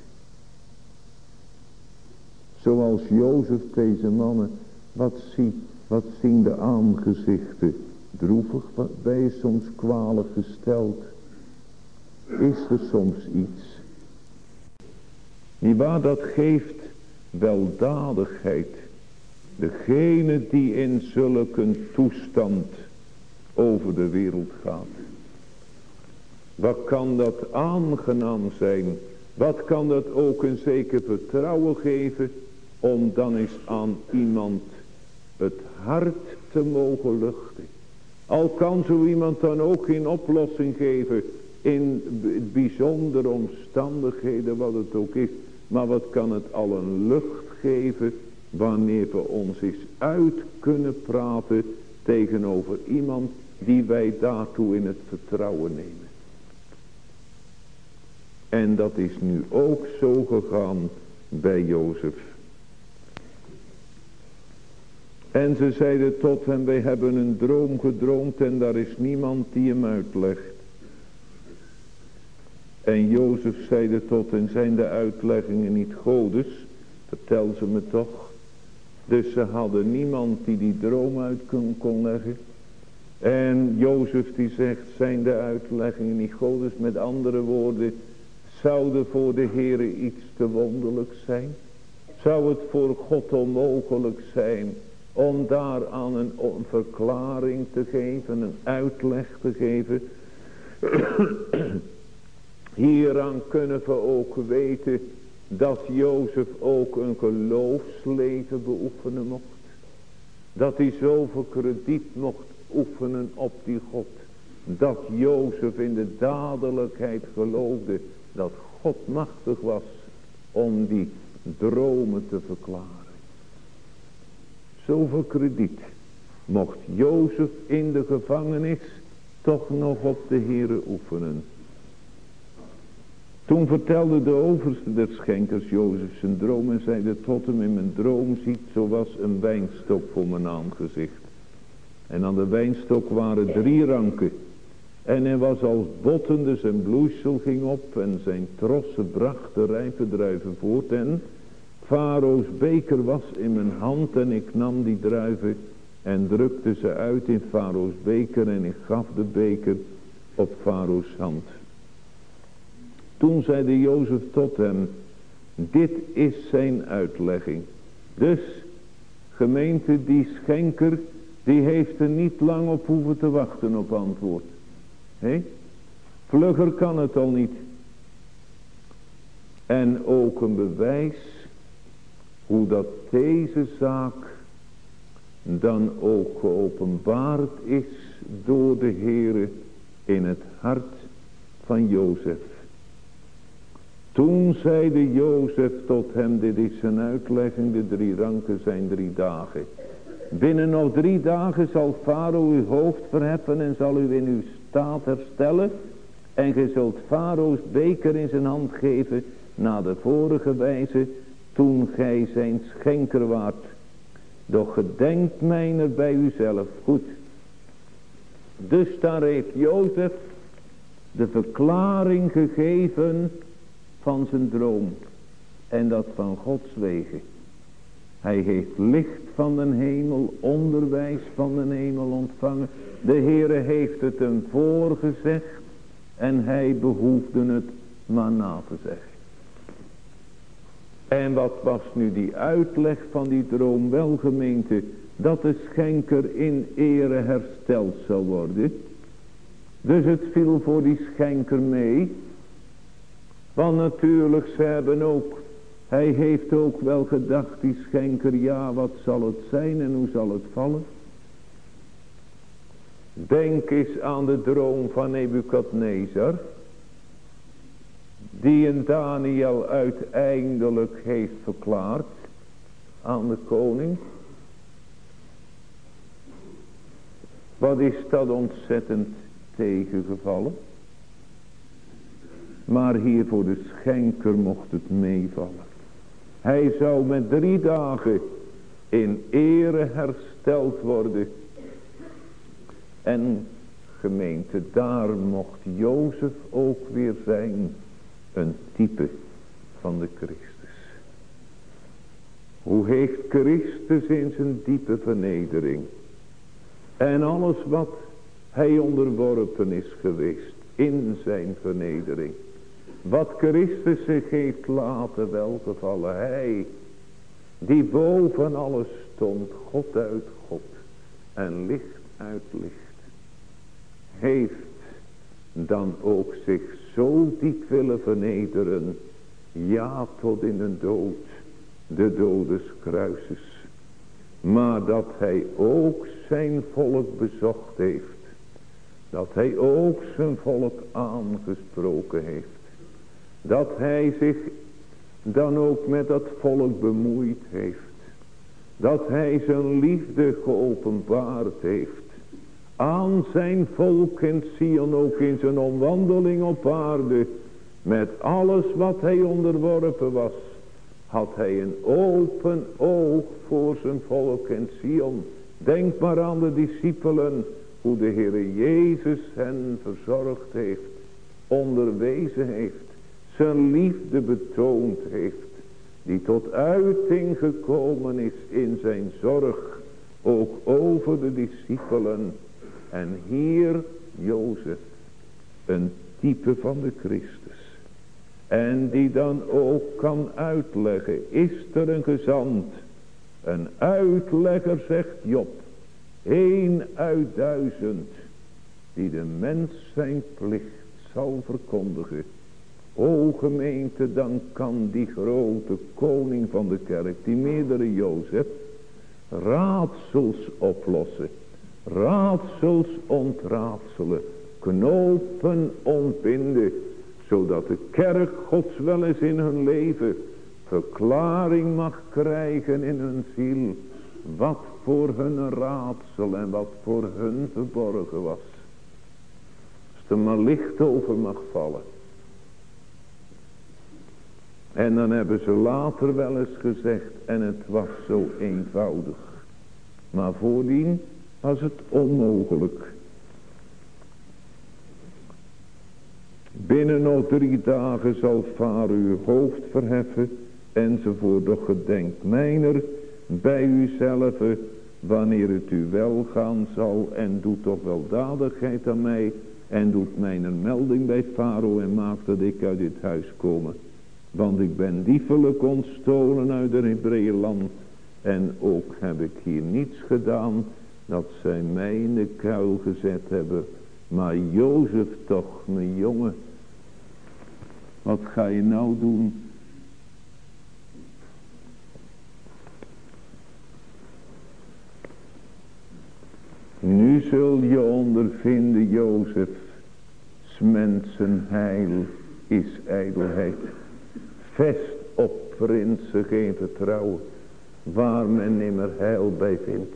[SPEAKER 2] Zoals Jozef deze mannen. Wat, zie, wat zien de aangezichten droevig. Wij soms kwalijk gesteld. Is er soms iets. Die waar dat geeft weldadigheid. Degene die in zulke toestand over de wereld gaat. Wat kan dat aangenaam zijn. Wat kan dat ook een zeker vertrouwen geven. Om dan eens aan iemand het hart te mogen luchten. Al kan zo iemand dan ook geen oplossing geven in bijzondere omstandigheden wat het ook is. Maar wat kan het al een lucht geven wanneer we ons eens uit kunnen praten tegenover iemand die wij daartoe in het vertrouwen nemen. En dat is nu ook zo gegaan bij Jozef. En ze zeiden tot hem, wij hebben een droom gedroomd en daar is niemand die hem uitlegt. En Jozef zeide tot hen, zijn de uitleggingen niet godes? Vertel ze me toch. Dus ze hadden niemand die die droom uit kon, kon leggen. En Jozef die zegt, zijn de uitleggingen niet godes? Met andere woorden, zou er voor de Heere iets te wonderlijk zijn? Zou het voor God onmogelijk zijn om daaraan een, een verklaring te geven, een uitleg te geven? *clears throat* Hieraan kunnen we ook weten dat Jozef ook een geloofsleven beoefenen mocht. Dat hij zoveel krediet mocht oefenen op die God. Dat Jozef in de dadelijkheid geloofde dat God machtig was om die dromen te verklaren. Zoveel krediet mocht Jozef in de gevangenis toch nog op de Here oefenen. Toen vertelde de overste der schenkers Jozef zijn droom en zeide tot hem in mijn droom ziet zo was een wijnstok voor mijn aangezicht. En aan de wijnstok waren drie ranken. En hij was als bottende, zijn bloeisel ging op en zijn trossen bracht de rijpe druiven voort. En Faro's beker was in mijn hand en ik nam die druiven en drukte ze uit in Faro's beker en ik gaf de beker op Faro's hand. Toen zeide Jozef tot hem, dit is zijn uitlegging. Dus, gemeente, die schenker, die heeft er niet lang op hoeven te wachten op antwoord. Hé? Vlugger kan het al niet. En ook een bewijs hoe dat deze zaak dan ook geopenbaard is door de Heere in het hart van Jozef. Toen zeide Jozef tot hem, dit is zijn uitlegging, de drie ranken zijn drie dagen. Binnen nog drie dagen zal Farao uw hoofd verheffen en zal u in uw staat herstellen. En ge zult Farao's beker in zijn hand geven na de vorige wijze toen gij zijn schenker waart. Doch gedenkt mijner bij uzelf. Goed. Dus daar heeft Jozef de verklaring gegeven van zijn droom. En dat van Gods wegen. Hij heeft licht van de hemel, onderwijs van de hemel ontvangen. De Heere heeft het hem voorgezegd en hij behoefde het maar na te zeggen. En wat was nu die uitleg van die droom wel gemeente? Dat de schenker in ere hersteld zou worden. Dus het viel voor die schenker mee. Want natuurlijk, ze hebben ook, hij heeft ook wel gedacht, die schenker, ja, wat zal het zijn en hoe zal het vallen? Denk eens aan de droom van Nebukadnezar die een Daniel uiteindelijk heeft verklaard aan de koning. Wat is dat ontzettend tegengevallen. Maar hier voor de schenker mocht het meevallen. Hij zou met drie dagen in ere hersteld worden. En gemeente, daar mocht Jozef ook weer zijn een type van de Christus. Hoe heeft Christus in zijn diepe vernedering en alles wat hij onderworpen is geweest in zijn vernedering. Wat Christus zich heeft laten welgevallen. Hij die boven alles stond. God uit God. En licht uit licht. Heeft dan ook zich zo diep willen vernederen. Ja, tot in de dood. De dood des kruises. Maar dat hij ook zijn volk bezocht heeft. Dat hij ook zijn volk aangesproken heeft. Dat hij zich dan ook met dat volk bemoeid heeft. Dat hij zijn liefde geopenbaard heeft aan zijn volk in Sion ook in zijn omwandeling op aarde. Met alles wat hij onderworpen was. Had hij een open oog voor zijn volk in Sion. Denk maar aan de discipelen. Hoe de Heer Jezus hen verzorgd heeft. Onderwezen heeft. Zijn liefde betoond heeft. Die tot uiting gekomen is in zijn zorg. Ook over de discipelen. En hier Jozef, een type van de Christus. En die dan ook kan uitleggen, is er een gezant, een uitlegger zegt Job, één uit duizend, die de mens zijn plicht zal verkondigen. O gemeente, dan kan die grote koning van de kerk, die meerdere Jozef, raadsels oplossen raadsels ontraadselen, knopen ontbinden, zodat de kerk gods wel eens in hun leven verklaring mag krijgen in hun ziel, wat voor hun raadsel en wat voor hun verborgen was. Als er maar licht over mag vallen. En dan hebben ze later wel eens gezegd, en het was zo eenvoudig. Maar voordien was het onmogelijk. Binnen nog drie dagen zal Farao uw hoofd verheffen enzovoort. Doch gedenkt mijner bij uzelf wanneer het u wel gaan zal en doet toch weldadigheid aan mij en doet mij een melding bij Farao en maakt dat ik uit dit huis komen. Want ik ben diefelijk ontstolen uit het Hebreeënland en ook heb ik hier niets gedaan dat zij mij in de kuil gezet hebben. Maar Jozef toch, mijn jongen, wat ga je nou doen? Nu zul je ondervinden, Jozef, mensen heil is ijdelheid. Vest op prinsen geen vertrouwen, waar men nimmer heil bij vindt.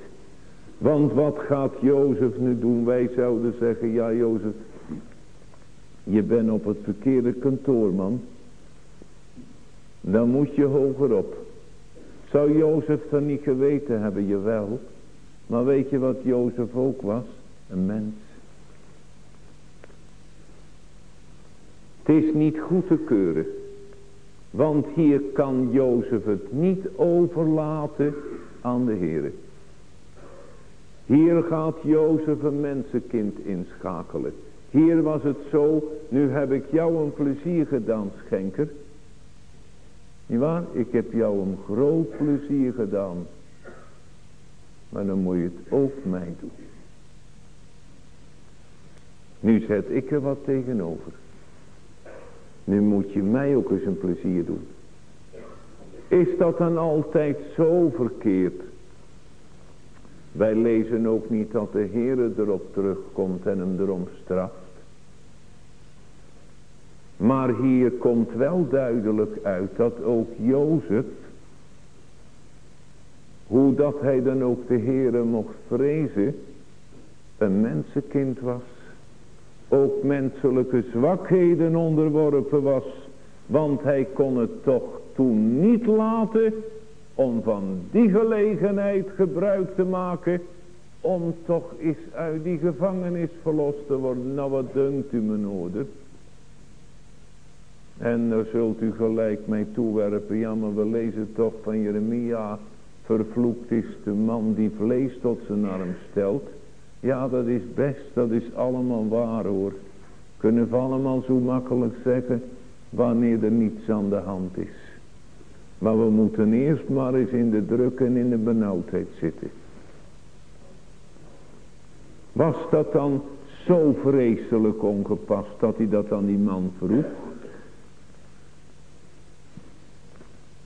[SPEAKER 2] Want wat gaat Jozef nu doen? Wij zouden zeggen, ja Jozef, je bent op het verkeerde kantoor man. Dan moet je hogerop. Zou Jozef dan niet geweten hebben, jawel. Maar weet je wat Jozef ook was? Een mens. Het is niet goed te keuren. Want hier kan Jozef het niet overlaten aan de Heer. Hier gaat Jozef een mensenkind inschakelen. Hier was het zo, nu heb ik jou een plezier gedaan, schenker. Niet waar? Ik heb jou een groot plezier gedaan. Maar dan moet je het ook mij doen. Nu zet ik er wat tegenover. Nu moet je mij ook eens een plezier doen. Is dat dan altijd zo verkeerd? Wij lezen ook niet dat de Heer erop terugkomt en hem erom straft. Maar hier komt wel duidelijk uit dat ook Jozef, hoe dat hij dan ook de Heere mocht vrezen, een mensenkind was. Ook menselijke zwakheden onderworpen was. Want hij kon het toch toen niet laten om van die gelegenheid gebruik te maken om toch eens uit die gevangenis verlost te worden. Nou wat dunkt u me nodig? En daar zult u gelijk mee toewerpen. Ja, maar we lezen toch van Jeremia. Vervloekt is de man die vlees tot zijn arm stelt. Ja, dat is best. Dat is allemaal waar hoor. Kunnen we allemaal zo makkelijk zeggen. Wanneer er niets aan de hand is. Maar we moeten eerst maar eens in de druk en in de benauwdheid zitten. Was dat dan zo vreselijk ongepast dat hij dat aan die man vroeg?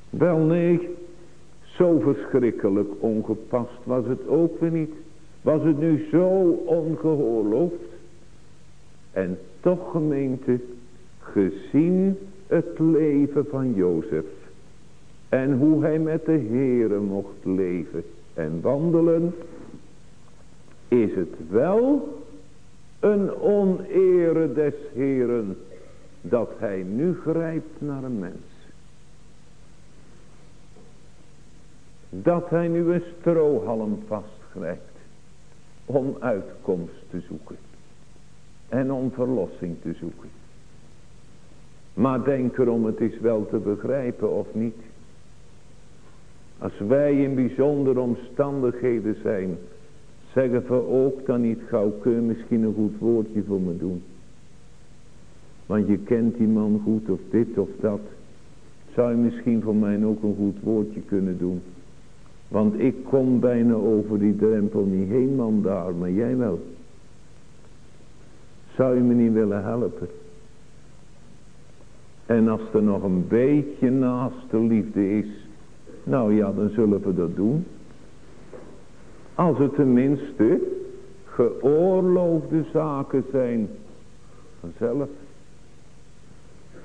[SPEAKER 2] Wel nee, zo verschrikkelijk ongepast was het ook weer niet. Was het nu zo ongehoorloofd? En toch gemeente, gezien het leven van Jozef. En hoe hij met de Heere mocht leven en wandelen. Is het wel een onere des Heeren dat hij nu grijpt naar een mens. Dat hij nu een strohalm vastgrijpt. Om uitkomst te zoeken. En om verlossing te zoeken. Maar denk erom, het is wel te begrijpen of niet. Als wij in bijzondere omstandigheden zijn. Zeggen we ook dan niet gauw, kun je misschien een goed woordje voor me doen. Want je kent die man goed of dit of dat. Zou je misschien voor mij ook een goed woordje kunnen doen. Want ik kom bijna over die drempel niet heen man daar, maar jij wel. Zou je me niet willen helpen? En als er nog een beetje naaste liefde is, nou ja, dan zullen we dat doen. Als het tenminste geoorloofde zaken zijn vanzelf.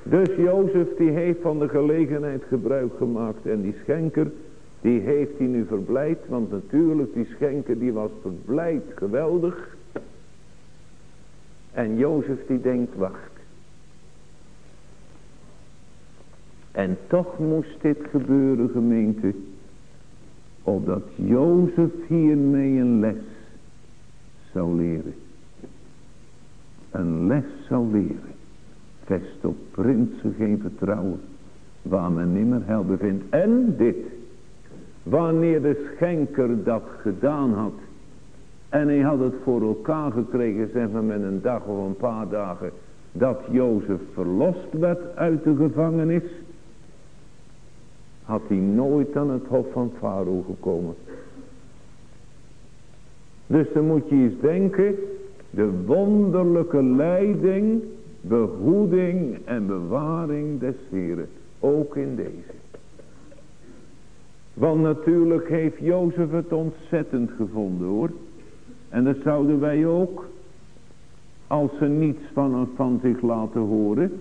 [SPEAKER 2] Dus Jozef die heeft van de gelegenheid gebruik gemaakt en die schenker die heeft hij nu verblijd, want natuurlijk die schenker die was verblijd, geweldig. En Jozef die denkt, wacht. En toch moest dit gebeuren gemeente. Opdat Jozef hiermee een les zou leren. Een les zou leren. Vest op prinsen geen vertrouwen. Waar men nimmer hel bevindt. En dit. Wanneer de schenker dat gedaan had. En hij had het voor elkaar gekregen. Zeg maar met een dag of een paar dagen. Dat Jozef verlost werd uit de gevangenis had hij nooit aan het hof van Farao gekomen. Dus dan moet je eens denken, de wonderlijke leiding, behoeding en bewaring des Heren, ook in deze. Want natuurlijk heeft Jozef het ontzettend gevonden hoor. En dat zouden wij ook, als ze niets van, van zich laten horen.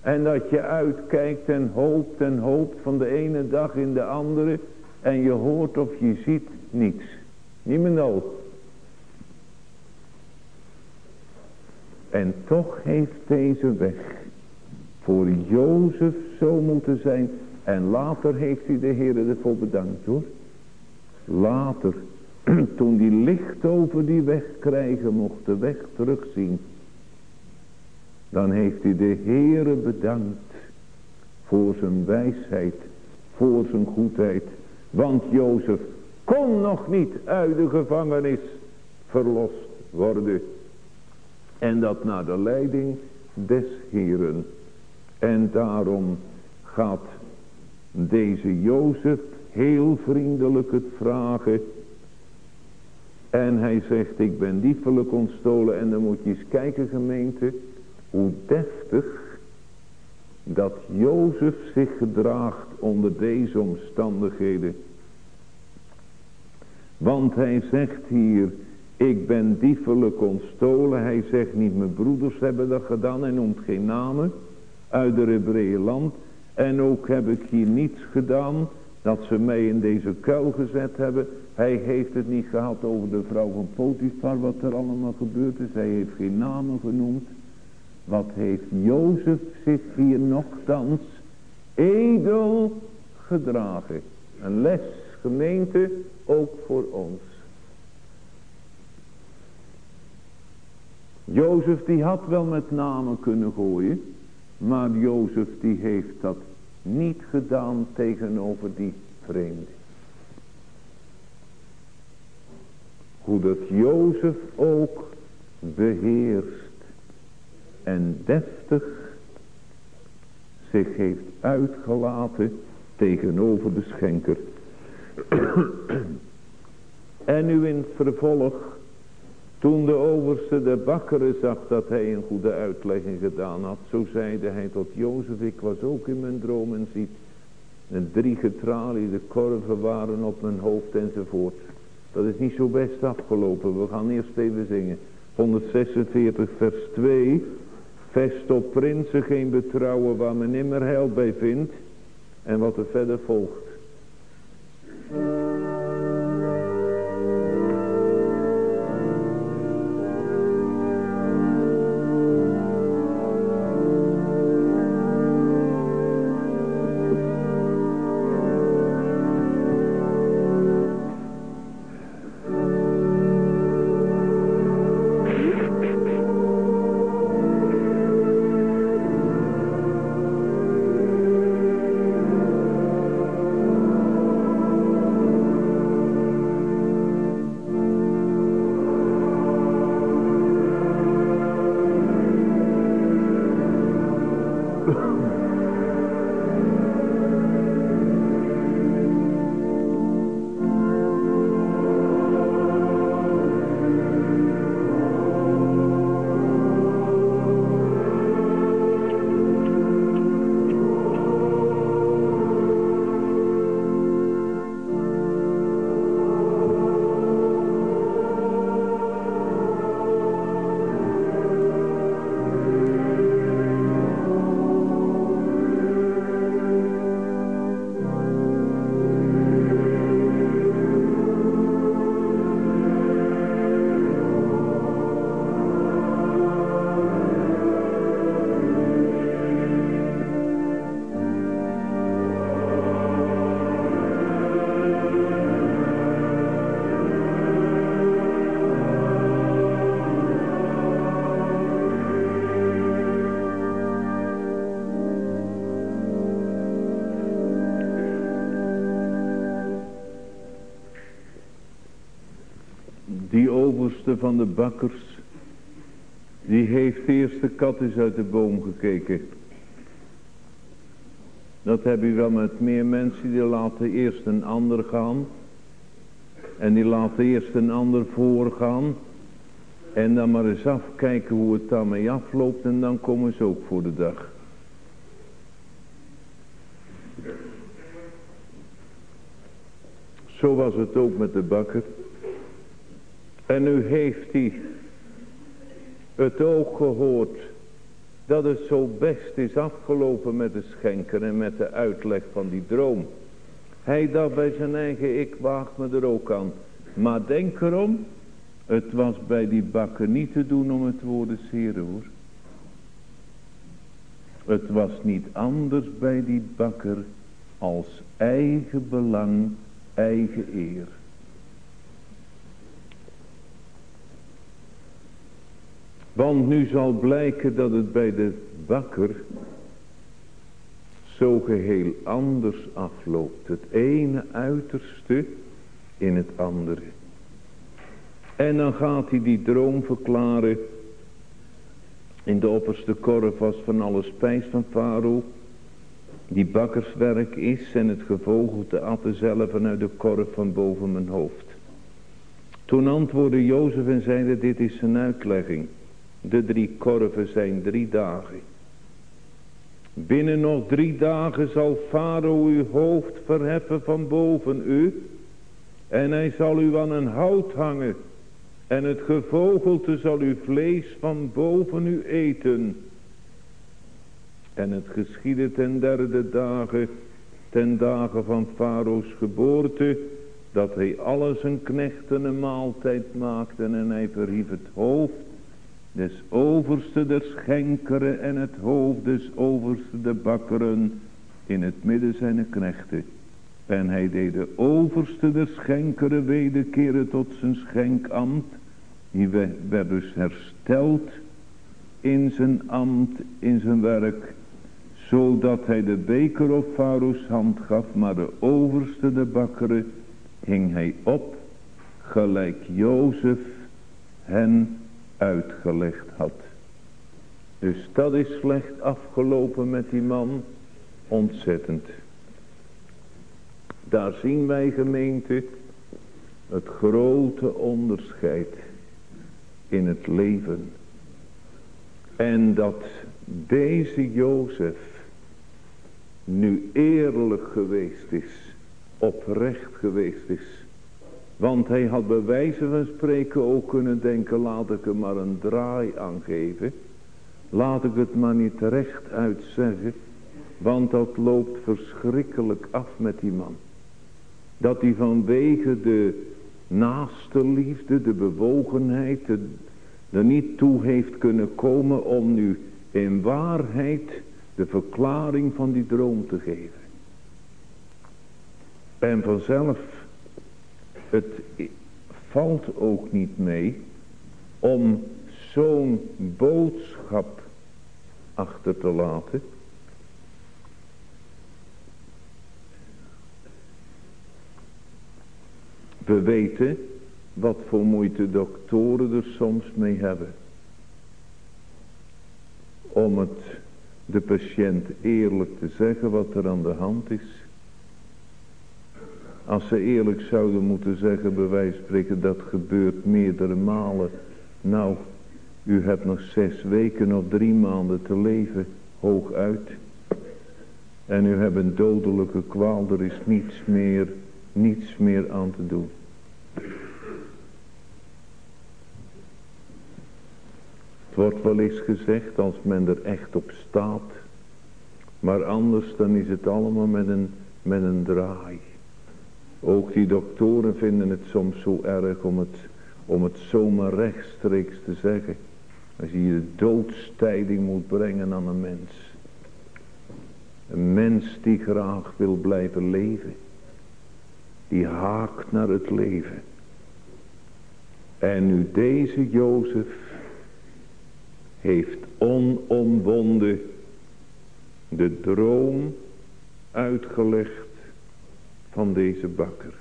[SPEAKER 2] En dat je uitkijkt en hoopt en hoopt van de ene dag in de andere. En je hoort of je ziet niets. Nodig. En toch heeft deze weg voor Jozef zo moeten zijn. En later heeft hij de Heer ervoor bedankt hoor. Later, *clears throat* toen die licht over die weg krijgen mocht, de weg terugzien. Dan heeft hij de Heere bedankt voor zijn wijsheid, voor zijn goedheid. Want Jozef kon nog niet uit de gevangenis verlost worden. En dat naar de leiding des Heeren. En daarom gaat deze Jozef heel vriendelijk het vragen. En hij zegt, ik ben diefelijk ontstolen. En dan moet je eens kijken gemeente hoe deftig dat Jozef zich gedraagt onder deze omstandigheden. Want hij zegt hier, ik ben diefelijk ontstolen. Hij zegt niet, mijn broeders hebben dat gedaan. Hij noemt geen namen uit de Hebreeën land. En ook heb ik hier niets gedaan dat ze mij in deze kuil gezet hebben. Hij heeft het niet gehad over de vrouw van Potifar, wat er allemaal gebeurd is. Hij heeft geen namen genoemd. Wat heeft Jozef zich hier nogthans edel gedragen. Een les gemeente ook voor ons. Jozef die had wel met namen kunnen gooien. Maar Jozef die heeft dat niet gedaan tegenover die vreemde. Hoe dat Jozef ook beheerst en deftig zich heeft uitgelaten tegenover de schenker. *coughs* en nu in het vervolg, toen de overste de bakkeren zag dat hij een goede uitlegging gedaan had, zo zeide hij tot Jozef, ik was ook in mijn droom en ziet, en drie getraliede korven waren op mijn hoofd enzovoort. Dat is niet zo best afgelopen, we gaan eerst even zingen. 146 vers 2. Vest op prinsen geen betrouwen waar men nimmer heil bij vindt. En wat er verder volgt. Van de bakkers. Die heeft eerst de kat eens uit de boom gekeken. Dat heb je wel met meer mensen. Die laten eerst een ander gaan. En die laten eerst een ander voorgaan. En dan maar eens afkijken hoe het daarmee afloopt. En dan komen ze ook voor de dag. Zo was het ook met de bakker. En nu heeft hij het ook gehoord dat het zo best is afgelopen met de schenker en met de uitleg van die droom. Hij dacht bij zijn eigen, ik waag me er ook aan. Maar denk erom, het was bij die bakker niet te doen om het woord des hoor. Het was niet anders bij die bakker als eigen belang, eigen eer. Want nu zal blijken dat het bij de bakker zo geheel anders afloopt. Het ene uiterste in het andere. En dan gaat hij die droom verklaren. In de opperste korf was van alle spijs van Farao. Die bakkerswerk is en het gevogelte atten zelf uit de korf van boven mijn hoofd. Toen antwoordde Jozef en zeide dit is zijn uitlegging. De drie korven zijn drie dagen. Binnen nog drie dagen zal Farao uw hoofd verheffen van boven u. En hij zal u aan een hout hangen. En het gevogelte zal uw vlees van boven u eten. En het geschiedde ten derde dagen, ten dagen van Farao's geboorte, dat hij alle zijn knechten een maaltijd maakte en hij verhief het hoofd des overste der schenkeren en het hoofd des overste der bakkeren in het midden zijn knechten. En hij deed de overste der schenkeren wederkeren tot zijn schenkambt. Die werd dus hersteld in zijn ambt, in zijn werk. Zodat hij de beker op Farao's hand gaf, maar de overste de bakkeren hing hij op, gelijk Jozef hen uitgelegd had. Dus dat is slecht afgelopen met die man. Ontzettend. Daar zien wij gemeente het grote onderscheid in het leven. En dat deze Jozef nu eerlijk geweest is, oprecht geweest is, want hij had bij wijze van spreken ook kunnen denken, laat ik er maar een draai aan geven. Laat ik het maar niet recht uitzeggen, want dat loopt verschrikkelijk af met die man. Dat hij vanwege de naaste liefde, de bewogenheid, er niet toe heeft kunnen komen om nu in waarheid de verklaring van die droom te geven. En vanzelf het valt ook niet mee om zo'n boodschap achter te laten. We weten wat voor moeite doktoren er soms mee hebben. Om het de patiënt eerlijk te zeggen wat er aan de hand is. Als ze eerlijk zouden moeten zeggen, bij wijze van spreken, dat gebeurt meerdere malen. Nou, u hebt nog zes weken of drie maanden te leven, hooguit. En u hebt een dodelijke kwaal, er is niets meer, niets meer aan te doen. Het wordt wel eens gezegd als men er echt op staat. Maar anders dan is het allemaal met een, met een draai. Ook die doktoren vinden het soms zo erg om het, om het zomaar rechtstreeks te zeggen. Als je de doodstijding moet brengen aan een mens. Een mens die graag wil blijven leven. Die haakt naar het leven. En nu deze Jozef heeft onomwonden de droom uitgelegd van deze bakker.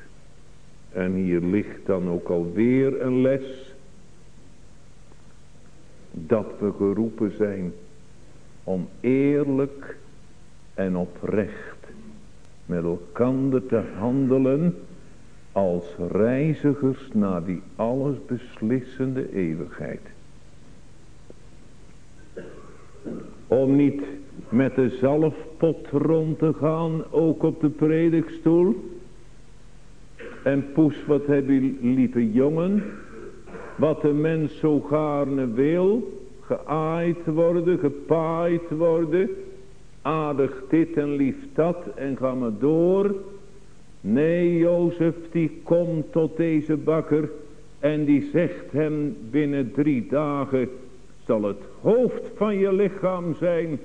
[SPEAKER 2] En hier ligt dan ook alweer een les. Dat we geroepen zijn om eerlijk en oprecht met elkaar te handelen als reizigers naar die alles beslissende eeuwigheid. Om niet met de zalfpot rond te gaan, ook op de predikstoel. En poes, wat heb je lieve jongen, wat de mens zo gaarne wil, geaaid worden, gepaaid worden, aardig dit en lief dat en ga maar door. Nee, Jozef die komt tot deze bakker en die zegt hem binnen drie dagen zal het hoofd van je lichaam zijn.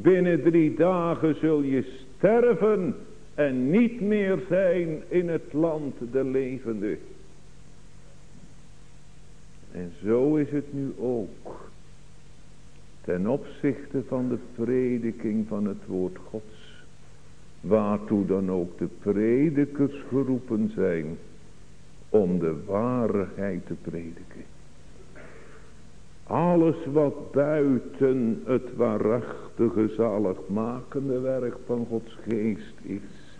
[SPEAKER 2] Binnen drie dagen zul je sterven en niet meer zijn in het land de levende. En zo is het nu ook. Ten opzichte van de prediking van het woord Gods. Waartoe dan ook de predikers geroepen zijn. Om de waarheid te prediken. Alles wat buiten het waarachtige zaligmakende werk van Gods geest is.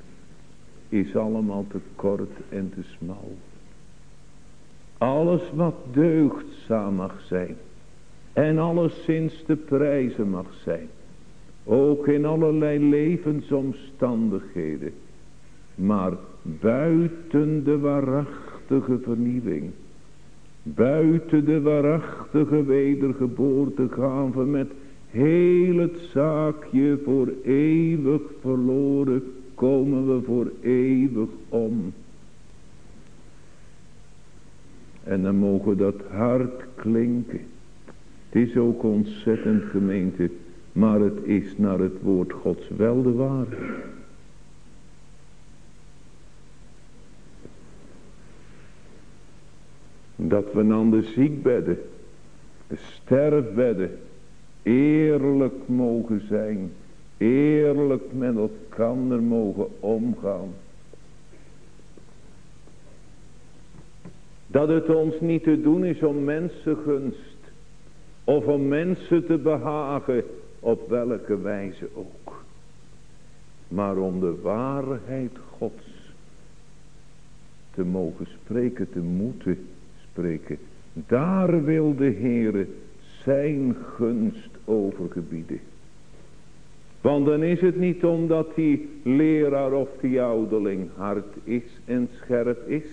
[SPEAKER 2] Is allemaal te kort en te smal. Alles wat deugdzaam mag zijn. En alleszins te prijzen mag zijn. Ook in allerlei levensomstandigheden. Maar buiten de waarachtige vernieuwing. Buiten de waarachtige wedergeboorte gaan we met heel het zaakje voor eeuwig verloren. Komen we voor eeuwig om. En dan mogen dat hard klinken. Het is ook ontzettend gemeente. Maar het is naar het woord Gods wel de waarheid. Dat we aan de ziekbedden, de sterfbedden, eerlijk mogen zijn. Eerlijk met elkaar mogen omgaan. Dat het ons niet te doen is om mensengunst. Of om mensen te behagen. Op welke wijze ook. Maar om de waarheid Gods. Te mogen spreken, te moeten spreken. Daar wil de Heere zijn gunst over gebieden. Want dan is het niet omdat die leraar of die ouderling hard is en scherp is.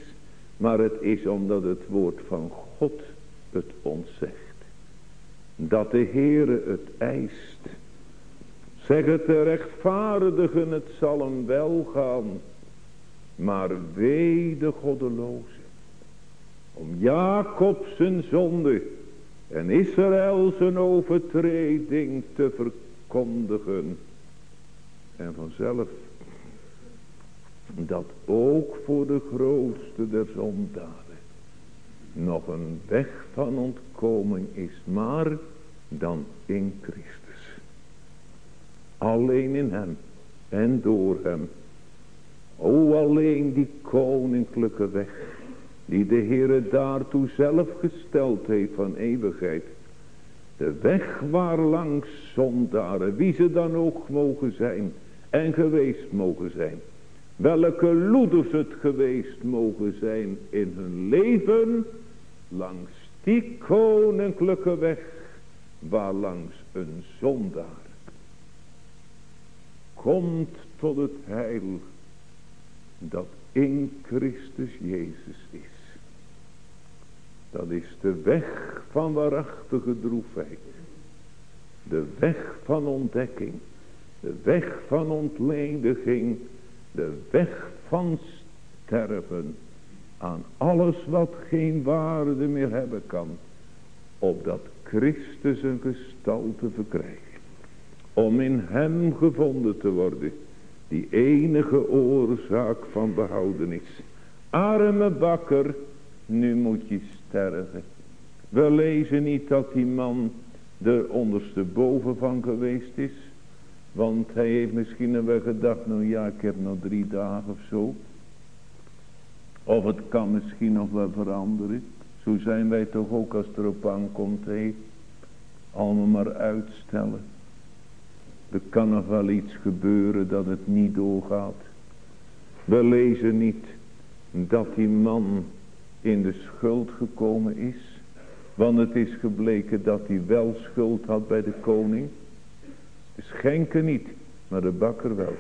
[SPEAKER 2] Maar het is omdat het woord van God het ons zegt. Dat de Heere het eist. Zeg het de rechtvaardigen, het zal hem wel gaan. Maar wee de goddeloze. Om Jacob zijn zonde en Israël zijn overtreding te verkondigen. En vanzelf dat ook voor de grootste der zondaren nog een weg van ontkoming is, maar dan in Christus. Alleen in hem en door hem. O alleen die koninklijke weg, die de Heere daartoe zelf gesteld heeft van eeuwigheid. De weg waar langs zondaren, wie ze dan ook mogen zijn en geweest mogen zijn welke loeders het geweest mogen zijn in hun leven, langs die koninklijke weg, waar langs een zondaar komt tot het heil dat in Christus Jezus is. Dat is de weg van waarachtige droefheid. De weg van ontdekking. De weg van ontlediging de weg van sterven aan alles wat geen waarde meer hebben kan, opdat Christus een gestalte verkrijgt, om in hem gevonden te worden, die enige oorzaak van behoudenis. Arme bakker, nu moet je We lezen niet dat die man er ondersteboven van geweest is. Want hij heeft misschien wel gedacht, nou ja, ik heb nog drie dagen of zo. Of het kan misschien nog wel veranderen. Zo zijn wij toch ook als het erop aankomt. Hé, allemaal maar uitstellen. Er kan nog wel iets gebeuren dat het niet doorgaat. We lezen niet dat die man in de schuld gekomen is. Want het is gebleken dat hij wel schuld had bij de koning. De schenker niet, maar de bakker wel.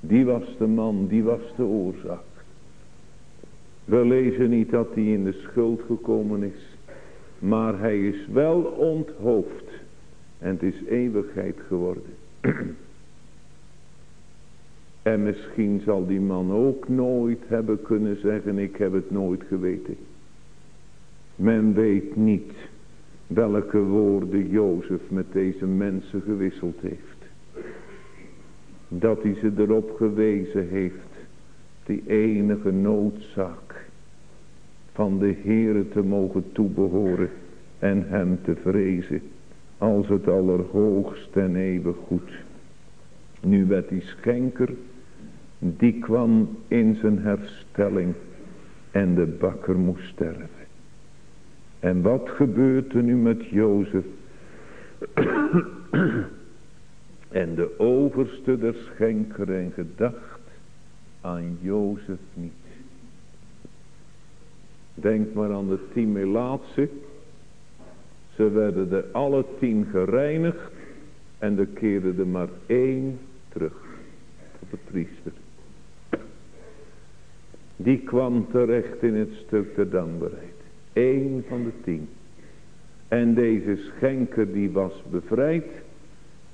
[SPEAKER 2] Die was de man, die was de oorzaak. We lezen niet dat hij in de schuld gekomen is. Maar hij is wel onthoofd. En het is eeuwigheid geworden. *clears throat* en misschien zal die man ook nooit hebben kunnen zeggen. Ik heb het nooit geweten. Men weet niet welke woorden Jozef met deze mensen gewisseld heeft. Dat hij ze erop gewezen heeft. Die enige noodzaak van de Heere te mogen toebehoren en hem te vrezen als het allerhoogst en eeuwig goed. Nu werd die schenker, die kwam in zijn herstelling en de bakker moest sterven. En wat gebeurt er nu met Jozef? en de overste der schenker en gedacht aan Jozef niet. Denk maar aan de tien Melaatse. Ze werden er alle tien gereinigd. En er keerde er maar één terug. Tot de priester. Die kwam terecht in het stuk der dankbaarheid. Eén van de tien. En deze schenker die was bevrijd.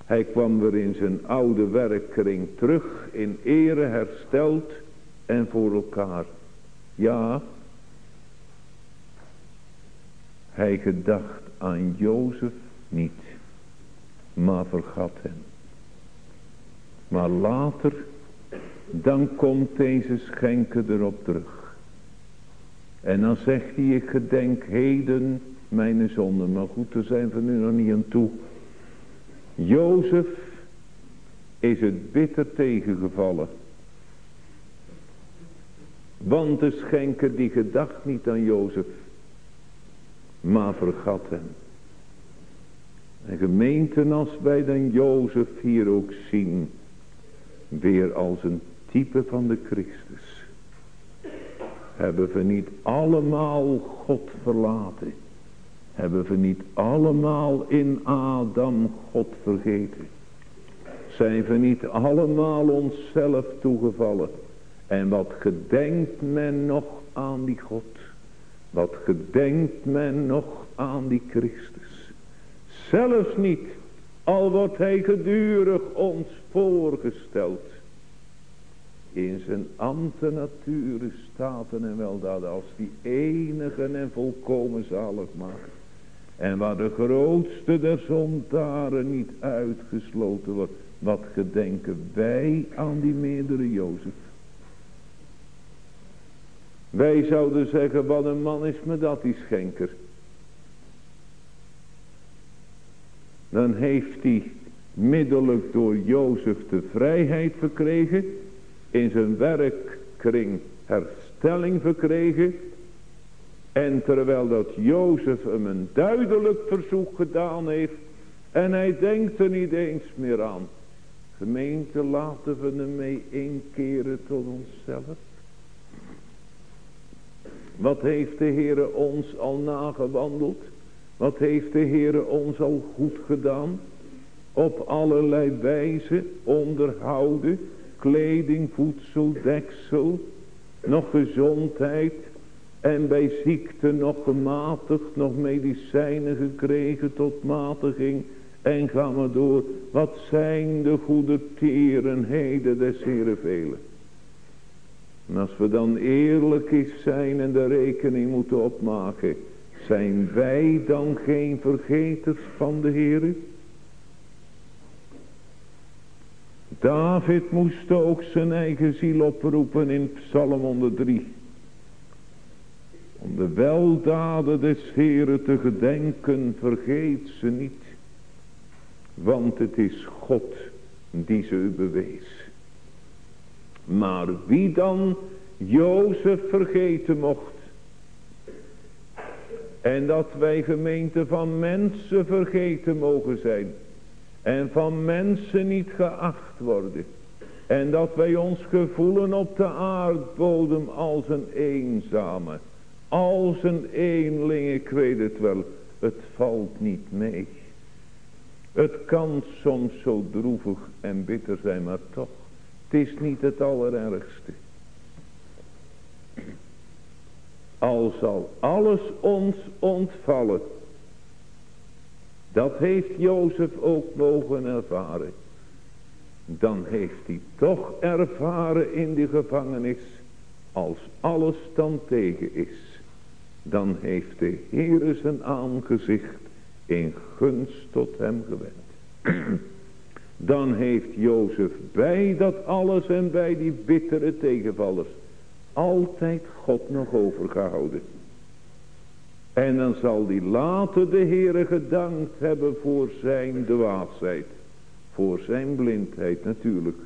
[SPEAKER 2] Hij kwam weer in zijn oude werkkring terug. In ere hersteld. En voor elkaar. Ja. Hij gedacht aan Jozef niet. Maar vergat hem. Maar later. Dan komt deze schenker erop terug. En dan zegt hij, ik gedenk heden mijn zonde. Maar goed, daar zijn we nu nog niet aan toe. Jozef is het bitter tegengevallen. Want de schenker die gedacht niet aan Jozef, maar vergat hem. En gemeenten als wij dan Jozef hier ook zien, weer als een type van de Christus. Hebben we niet allemaal God verlaten? Hebben we niet allemaal in Adam God vergeten? Zijn we niet allemaal onszelf toegevallen? En wat gedenkt men nog aan die God? Wat gedenkt men nog aan die Christus? Zelfs niet, al wordt hij gedurig ons voorgesteld in zijn ambten nature staten en weldaden als die enige en volkomen zalig maken. En waar de grootste der zondaren niet uitgesloten wordt. Wat gedenken wij aan die meerdere Jozef? Wij zouden zeggen, wat een man is me dat, die schenker. Dan heeft hij middelijk door Jozef de vrijheid verkregen in zijn werkkring herstelling verkregen. En terwijl dat Jozef hem een duidelijk verzoek gedaan heeft. En hij denkt er niet eens meer aan. Gemeente laten we hem mee inkeren tot onszelf. Wat heeft de Heere ons al nagewandeld? Wat heeft de Heere ons al goed gedaan? Op allerlei wijze onderhouden kleding, voedsel, deksel, nog gezondheid en bij ziekte nog gematigd, nog medicijnen gekregen tot matiging en ga maar door. Wat zijn de goede tierenheden des Heeren velen. En als we dan eerlijk is zijn en de rekening moeten opmaken, zijn wij dan geen vergeters van de Heeren? David moest ook zijn eigen ziel oproepen in Psalm 103. Om de weldaden des Heren te gedenken, vergeet ze niet. Want het is God die ze u bewees. Maar wie dan Jozef vergeten mocht. En dat wij gemeente van mensen vergeten mogen zijn. En van mensen niet geacht worden. En dat wij ons gevoelen op de aardbodem als een eenzame. Als een eenling, ik weet het wel. Het valt niet mee. Het kan soms zo droevig en bitter zijn, maar toch. Het is niet het allerergste. Al zal alles ons ontvallen. Dat heeft Jozef ook mogen ervaren. Dan heeft hij toch ervaren in die gevangenis. Als alles dan tegen is. Dan heeft de Heer zijn aangezicht in gunst tot hem gewend. *clears throat* Dan heeft Jozef bij dat alles en bij die bittere tegenvallers altijd God nog overgehouden. En dan zal die later de Heere gedankt hebben voor zijn dwaasheid. Voor zijn blindheid natuurlijk.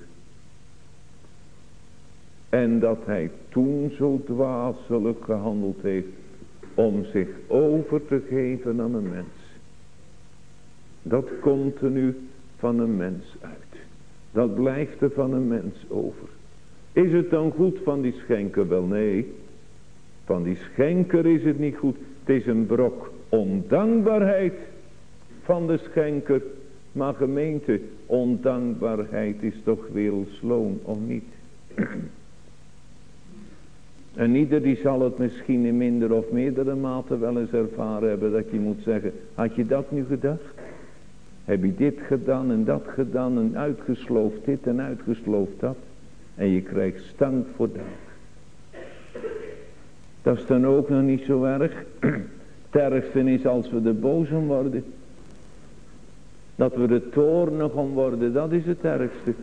[SPEAKER 2] En dat hij toen zo dwaselijk gehandeld heeft om zich over te geven aan een mens. Dat komt er nu van een mens uit. Dat blijft er van een mens over. Is het dan goed van die schenker? Wel nee. Van die schenker is het niet goed. Het is een brok ondankbaarheid van de schenker. Maar gemeente, ondankbaarheid is toch wereldloon, of niet? *clears throat* En ieder die zal het misschien in minder of meerdere mate wel eens ervaren hebben. Dat je moet zeggen, had je dat nu gedacht? Heb je dit gedaan en dat gedaan en uitgesloofd dit en uitgesloofd dat? En je krijgt stank voor dank. Dat is dan ook nog niet zo erg. Het ergste is als we de om worden. Dat we de toornig om worden, dat is het ergste.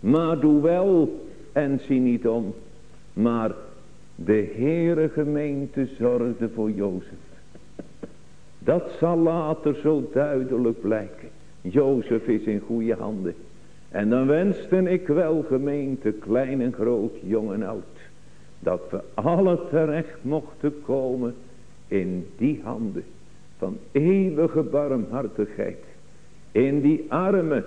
[SPEAKER 2] Maar doe wel en zie niet om. Maar de Heere gemeente zorgde voor Jozef. Dat zal later zo duidelijk blijken. Jozef is in goede handen. En dan wenste ik wel gemeente, klein en groot, jong en oud. Dat we alle terecht mochten komen in die handen van eeuwige barmhartigheid. In die armen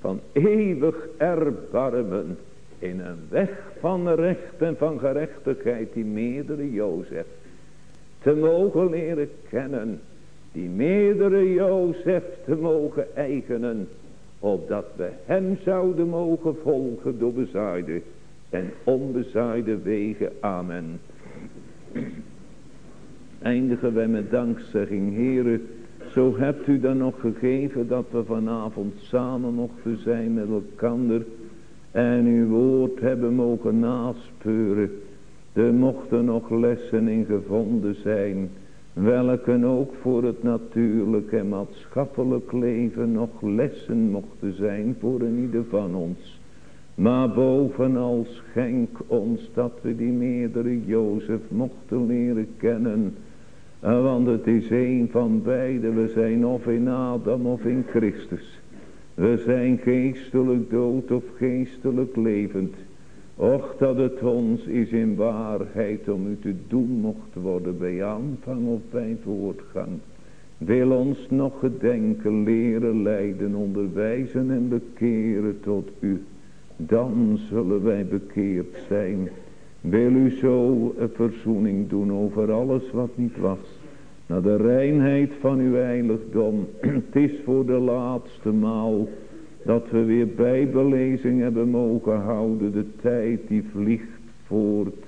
[SPEAKER 2] van eeuwig erbarmen. In een weg van recht en van gerechtigheid die meerdere Jozef te mogen leren kennen die meerdere Jozef te mogen eigenen, opdat we hem zouden mogen volgen door bezaaide en onbezaaide wegen. Amen. Eindigen wij met dankzegging, heren, zo hebt u dan nog gegeven dat we vanavond samen mochten zijn met elkander en uw woord hebben mogen naspeuren. Er mochten nog lessen in gevonden zijn welke ook voor het natuurlijk en maatschappelijk leven nog lessen mochten zijn voor een ieder van ons. Maar bovenal schenk ons dat we die meerdere Jozef mochten leren kennen. Want het is een van beide. We zijn of in Adam of in Christus. We zijn geestelijk dood of geestelijk levend. Och dat het ons is in waarheid om u te doen mocht worden bij aanvang of bij voortgang. Wil ons nog gedenken, leren, leiden, onderwijzen en bekeren tot u. Dan zullen wij bekeerd zijn. Wil u zo een verzoening doen over alles wat niet was. Naar de reinheid van uw heiligdom. *clears throat* Het is voor de laatste maal dat we weer bijbellezing hebben mogen houden. De tijd die vliegt voort.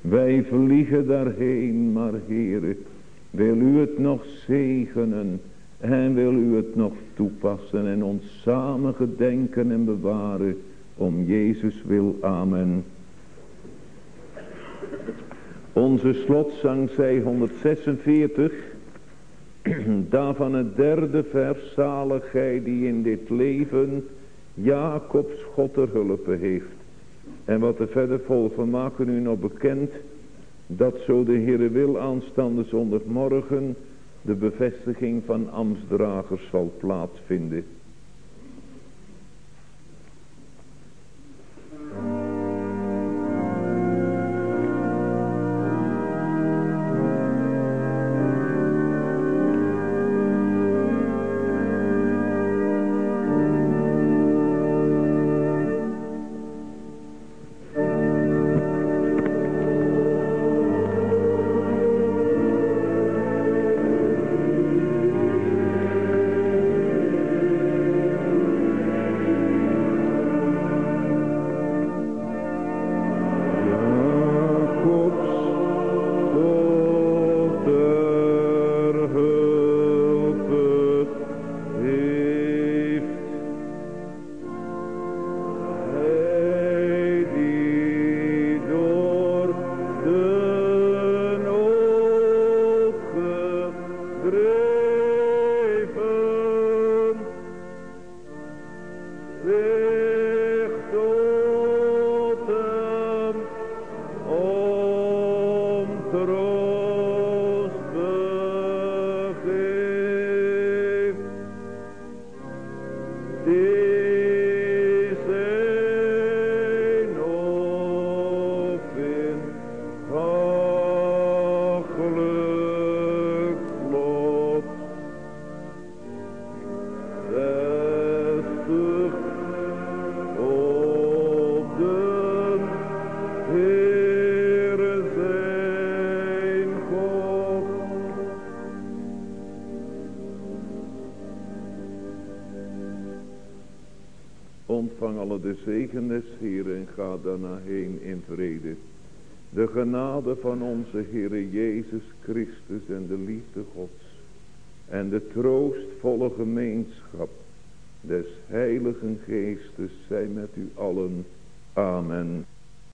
[SPEAKER 2] Wij vliegen daarheen, maar Heere, wil u het nog zegenen en wil u het nog toepassen en ons samen gedenken en bewaren om Jezus wil. Amen. Onze slotzang zij 146 *clears throat* Daarvan het derde vers, zalig die in dit leven Jacobs God ter heeft. En wat er verder volgt, we maken u nog bekend dat zo de Heere wil aanstaande zondagmorgen de bevestiging van ambtsdragers zal plaatsvinden. Van onze Heere Jezus Christus en de liefde Gods en de troostvolle gemeenschap des Heiligen Geestes zijn met u allen. Amen.